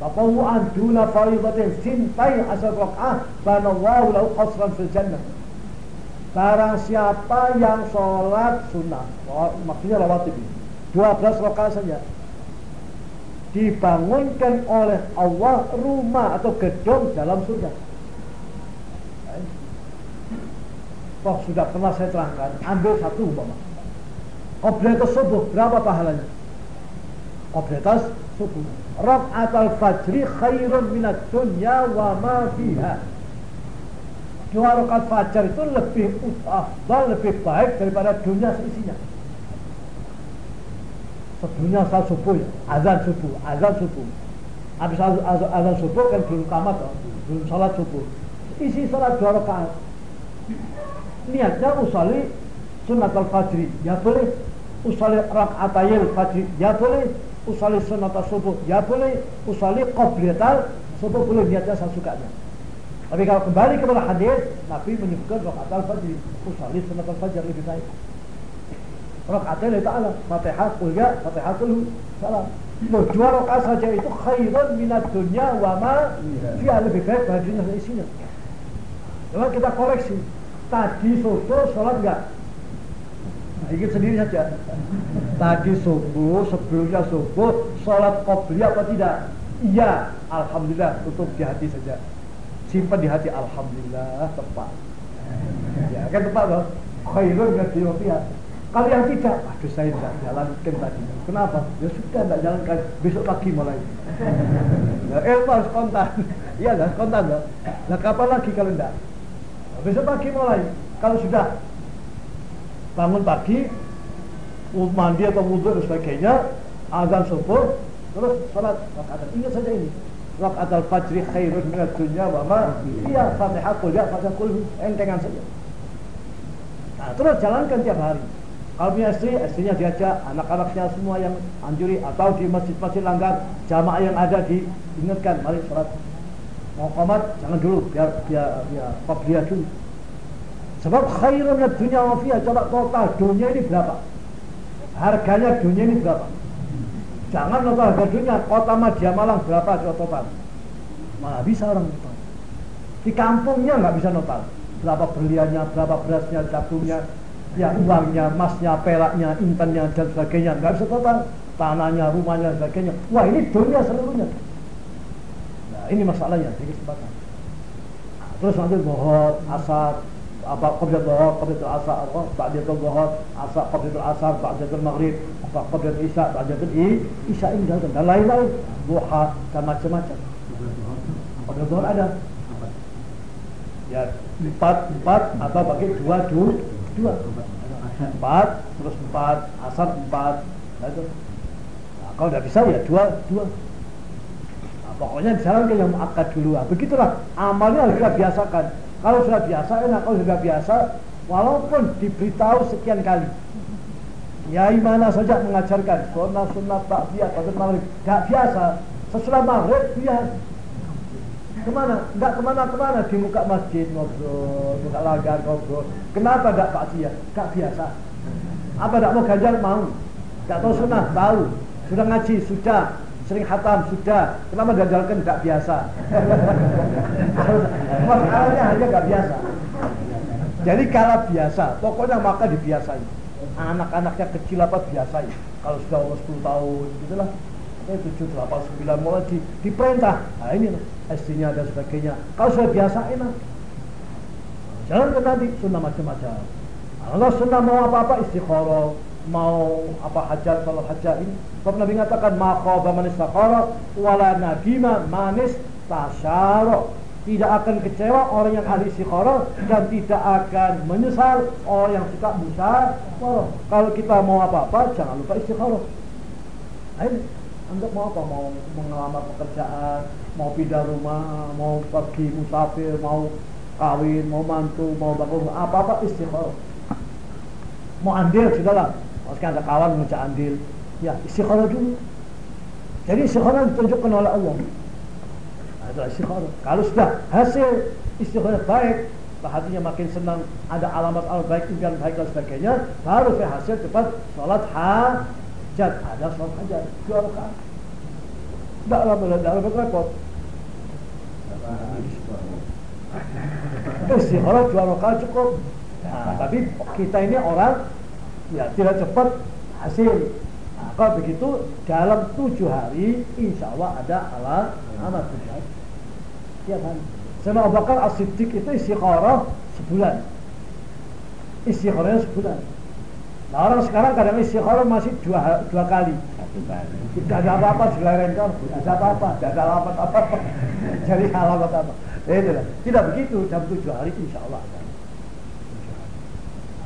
tatawu'an duna faridatin sintai asar rakaat banallahu lahu qasran fil jannah Barang siapa yang sholat sunnah, maksudnya rawatib ini, 12 rakaat saja, dibangunkan oleh Allah rumah atau gedung dalam surga. Oh sudah pernah saya terangkan, ambil satu umpama. Qobletas subuh berapa pahalanya? Qobletas subuh. Rak'at al-fajri khairun minat dunya wa ma fiha dua rakaat fajar itu lebih afdal, lebih baik daripada dunia seisinya. Sedunia saat subuh ya, azan subuh, azan subuh. Habis azan, azan subuh kan belum kamat, belum salat subuh. Isi salat dua rakaat. Niatnya usali sunat al-fajri, ya boleh. Usali rak'atayil fajri, ya boleh. Usali sunat al-subuh, ya boleh. Usali qobliyatal subuh boleh niatnya saya sukanya. Tapi kalau kembali kepada hadis, Nabi menyebutkan rakaat al-fajr, usalli sunat al-fajr lebih baik. Rakaat Allah Ta'ala, Fatihah, Qulya, Fatihah, Qulhu, salam. Loh, dua rakaat saja itu khairun minat dunia wa ma dia lebih baik dari dunia isinya. Coba kita koreksi. Tadi subuh sholat enggak? Nah, ingat sendiri saja. Tadi subuh, sebelumnya subuh, sholat qobliya apa tidak? Iya, Alhamdulillah, tutup di hati saja. Simpan di hati alhamdulillah tepat. Ya kan tepat loh khairun gadi pihak kalau yang tidak aduh saya tidak jalankan tadi. Kenapa? Ya sudah tidak jalankan. Besok pagi mulai. Ya, eh harus kontan iya lah kontan loh nah kapan lagi kalau tidak besok pagi mulai. Kalau sudah bangun pagi mandi atau wudhu dan sebagainya azan subuh terus sholat ingat saja ini. Rakaat al-fajri khairun minat dunya wa ma Iya fatihah kul ya fatihah kul entengan saja. Nah terus jalankan tiap hari. Kalau punya istri, istrinya diajak, anak-anaknya semua yang anjuri atau di masjid-masjid langgar, jamaah yang ada diingatkan, mari sholat. Mau komat, jangan dulu, biar biar biar biar dulu. Sebab khairun dunia wa fiha, coba total dunia ini berapa? Harganya dunia ini berapa? Jangan nonton harga dunia, kota Madia Malang berapa coba total? Malah bisa orang total. Di kampungnya nggak bisa total. Berapa berliannya, berapa berasnya, cabungnya, ya uangnya, emasnya, peraknya, intannya dan sebagainya nggak bisa total. Tanahnya, rumahnya, dan sebagainya. Wah ini dunia seluruhnya. Ini masalahnya di kesempatan. terus nanti bohong, asap, apa qablatul dhuhr, qablatul asar, apa ba'datul dhuhr, asar qablatul asar, ba'datul maghrib, apa qablatul isya, ba'datul isya ini dan lain-lain, duha dan macam-macam. Qablatul dhuhr ada. Ya, empat, empat atau bagi dua, dua, dua. Empat, terus empat, asar empat. Nah, itu. Nah, kalau tidak bisa ya dua, dua. Pokoknya disarankan yang akad dulu. Nah, begitulah amalnya harus kita biasakan kalau sudah biasa enak, kalau sudah biasa, walaupun diberitahu sekian kali, ya mana saja mengajarkan sunnah sunnah takbiyat pada maghrib, gak biasa. Sesudah maghrib dia ke mana? Enggak ke mana ke mana di muka masjid ngobrol, muka lagar ngobrol. Kenapa enggak takbiyat? Gak biasa. Apa enggak mau ganjar mau? Enggak tahu sunnah tahu. Sudah ngaji sudah sering hatam sudah. Kenapa gagalkan nggak biasa. (laughs) Masalahnya hanya nggak biasa. Jadi kalau biasa pokoknya maka dibiasai anak-anaknya kecil apa biasai kalau sudah umur 10 tahun gitulah. Eh, 7, 8, 9 mulai di, diperintah. Nah ini istrinya dan sebagainya. Kalau sudah biasa enak. Jangan ke nanti sunnah macam-macam. Kalau sunnah mau apa-apa istikharah mau apa hajat kalau hajat ini Sebab Nabi mengatakan ma khaba man istaqara wala nadima manis tasyara tidak akan kecewa orang yang ahli istikharah dan tidak akan menyesal orang yang suka musyawarah. Kalau kita mau apa-apa jangan lupa istikharah. Ini anggap mau apa? Mau mengelamar pekerjaan, mau pindah rumah, mau pergi musafir, mau kawin, mau mantu, mau bangun, apa-apa istikharah. Mau andil sudahlah. Maksudnya ada kawan ngejak andil, ya istikharah dulu. Jadi istikharah ditunjukkan oleh Allah. Nah, itu istikharah. Kalau sudah hasil istikharah baik, hatinya makin senang, ada alamat-alamat baik, impian baik dan sebagainya, baru hasil cepat sholat hajat. Ada sholat hajat, dua rakaat. Tidak lama, tidak lama repot. Istikharah dua rakaat cukup. Nah, tapi kita ini orang ya tidak cepat hasil. Nah, kalau begitu dalam tujuh hari insya Allah ada alat amat tujuh Ya kan? Sama Abu Bakar As-Siddiq itu istikharah sebulan. Istikharahnya sebulan. Nah orang sekarang kadang istikharah masih dua, dua kali. Tidak ada apa-apa dilarangkan, tidak ada apa-apa, tidak ada alamat apa-apa. (laughs) Jadi alamat apa? Eh, tidak, tidak begitu. Jam tujuh hari insya Allah ada.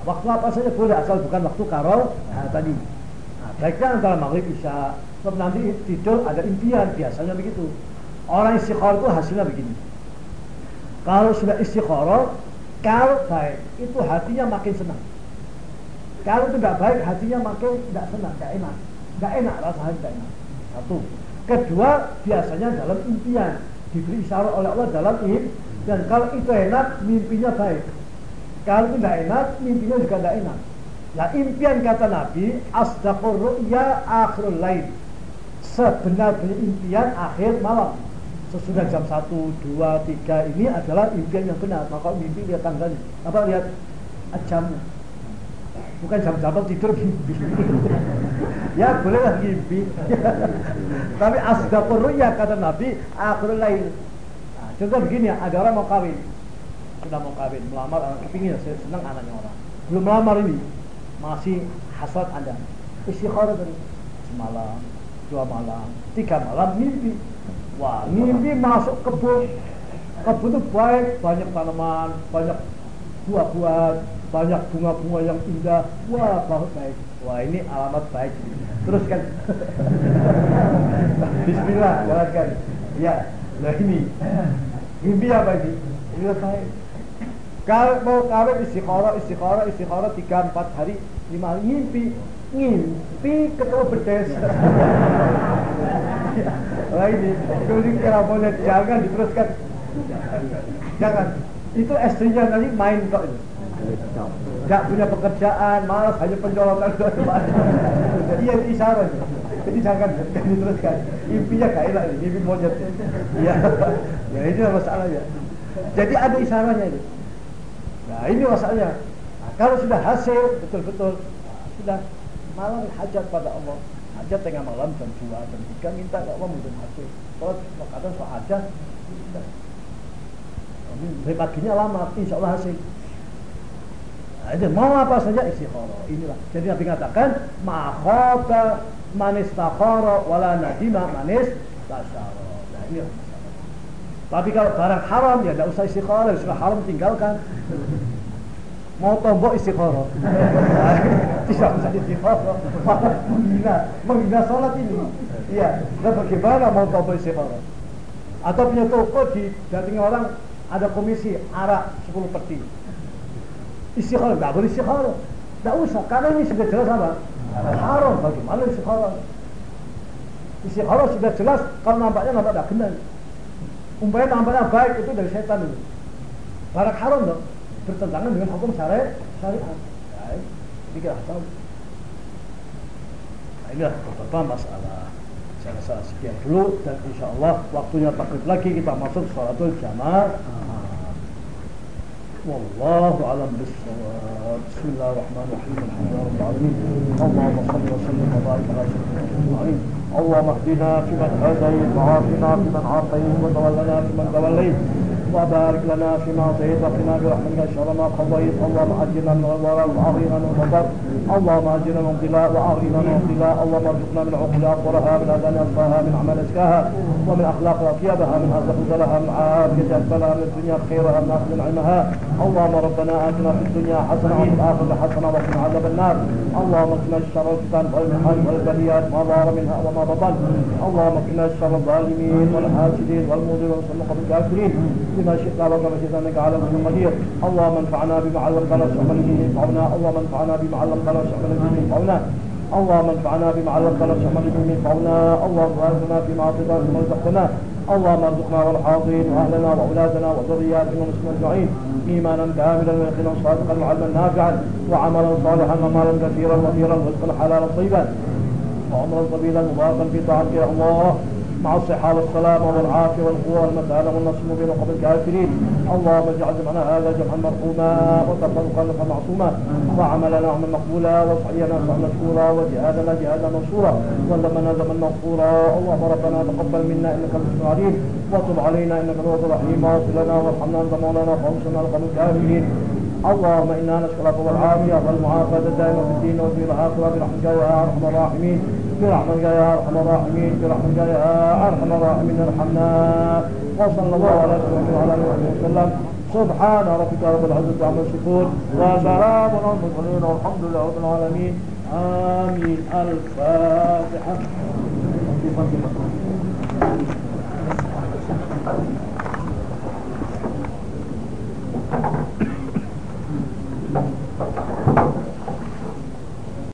Waktu apa saja boleh asal bukan waktu karol nah, tadi. Nah, baiknya antara maghrib isya. Sebab nanti tidur ada impian biasanya begitu. Orang istikharah itu hasilnya begini. Kalau sudah istikharah, kalau baik itu hatinya makin senang. Kalau tidak baik hatinya makin tidak senang, tidak enak. Tidak enak rasanya tidak enak. Satu. Kedua biasanya dalam impian diberi isyarat oleh Allah dalam im dan kalau itu enak mimpinya baik kalau tidak enak, mimpinya juga tidak enak. Nah impian kata Nabi, asdaqur ru'ya akhirul lain. Sebenar-benar impian akhir malam. Sesudah jam 1, 2, 3 ini adalah impian yang benar. Maka mimpi lihat tanggalnya. Apa lihat jamnya. Bukan jam-jam tidur mimpi. (laughs) ya bolehlah mimpi. (laughs) Tapi asdaqur ru'ya kata Nabi akhirul lain. Nah, contoh begini ada orang mau kawin sudah mau kawin, melamar anak kepingin, saya senang anaknya orang. Belum melamar ini, masih hasrat ada. Istikharah tadi, semalam, dua malam, tiga malam mimpi. Wah, mimpi masuk kebun. Kebun itu baik, banyak tanaman, banyak buah-buah, banyak bunga-bunga yang indah. Wah, baik. Wah, ini alamat baik. Terus kan. (laughs) Bismillah, jalankan. Ya, nah ini. Mimpi apa ini? Ini baik. Kalau mau kawin istikharah, istikharah, istikharah tiga empat hari, lima hari ngimpi, ngimpi ketemu bedes. Wah ini, kemudian kalau boleh jangan diteruskan, jangan. Itu istrinya nanti main kok ini. Tidak punya pekerjaan, malas hanya penjolokan (laughs) Iya isyarat. Jadi jangan, jangan diteruskan. Impinya gak enak, mimpi monyet. Iya, ya ini masalahnya. Jadi ada isyaratnya itu. Nah ini masalahnya. Nah, kalau sudah hasil betul-betul nah, sudah malam hajat pada Allah. Hajat tengah malam jam 2, jam 3 minta ke Allah mudah hasil. Kalau kadang soal hajat. Dari paginya lama, insya Allah hasil. Nah, itu mau apa saja istikharah. Inilah. Jadi Nabi katakan, ma'khata manis takhara wala nadima manis tasyara. Nah, ini tapi kalau barang haram ya tidak usah istikharah, sudah haram tinggalkan. Mau tombok istikharah. (laughs) Tidak usah istikharah. menghina, menghina sholat ini. Iya, dan bagaimana mau tombok istikharah? Atau punya toko di dating orang ada komisi arak 10 peti. Istikharah, tidak boleh istikharah. Tidak usah, karena ini sudah jelas apa? Haram, bagaimana istikharah? Istikharah sudah jelas, kalau nampaknya nampak tidak benar umpamanya nampaknya baik itu dari setan itu barang haram dong bertentangan dengan hukum syariat syariat baik jadi kita tahu nah inilah beberapa masalah saya rasa sekian dulu dan insya Allah waktunya takut lagi kita masuk sholatul jamaah والله أعلم بالصواب بسم الله الرحمن الرحيم الحمد لله رب العالمين اللهم صل وسلم وبارك على سيدنا محمد اللهم اهدنا فيمن هديت وعافنا فيمن عافيت وتولنا فيمن توليت. وبارك لنا فيما أعطيت وقنا برحمتك شر ما قضيت. اللهم أجرنا من الورى واغننا من الخطر. اللهم أجرنا من ابتلاء واغننا من ابتلاء اللهم ارزقنا من عقل اقرها من اذان اصفاها من عمل ازكاها ومن اخلاق اطيبها من ازق زلها من عافية أسفلها من الدنيا خيرها من اخذ علمها اللهم ربنا آتنا في الدنيا حسنة وفي الآخرة حسنة وقنا عذاب النار. اللهم اكفنا الشر والفتن والمحن والبليات ما ظهر منها وما بطن. اللهم اكفنا الشر الظالمين والحاسدين والمضلين والمصنق الكافرين بما شئت وكما شئت إنك على كل قدير اللهم انفعنا بما علمتنا واشرفنا به ينفعنا اللهم انفعنا بما علمتنا واشرفنا به ينفعنا اللهم انفعنا بما علمتنا واشرفنا به ينفعنا اللهم باركنا فيما اعطيتنا وما رزقتنا اللهم ارزقنا والحاضرين وأهلنا وأولادنا وذرياتنا والمسلمين أجمعين. إيمانا كاملا ويقينا صادقا وعلما نافعا وعملا صالحا ومالا كثيرا وفيرا ورزقا حلالا طيبا. وعمرا طويلا مباركا في طاعتك يا الله. مع الصحة والسلامة والعافية والقوة والمتانة والنصر بين قبل الكافرين. اللهم اجعل جمعنا هذا جمعا مرحوما وتفرقا لك معصوما وعملنا عملا مقبولا وسعينا سعيا مشكورا وجهادنا جهادا منصورا. وزمنا زمنا مغفورا. اللهم ربنا تقبل منا إنك أنت العليم. وتب علينا إنك أنت الرحيم. واغفر لنا وارحمنا أنت مولانا فانصرنا على القوم الكافرين. اللهم إنا نسألك والعافيه والمعافاة الدائمه في الدين وفي الآخرة برحمتك يا أرحم الراحمين. برحمتك يا ارحم الراحمين برحمتك يا ارحم الراحمين ارحمنا وصلى الله على سيدنا وعلى آله وسلم. سبحان ربك رب العزة عما يصفون. وسلام على المرسلين. والحمد لله رب العالمين. آمين. الفاتحة.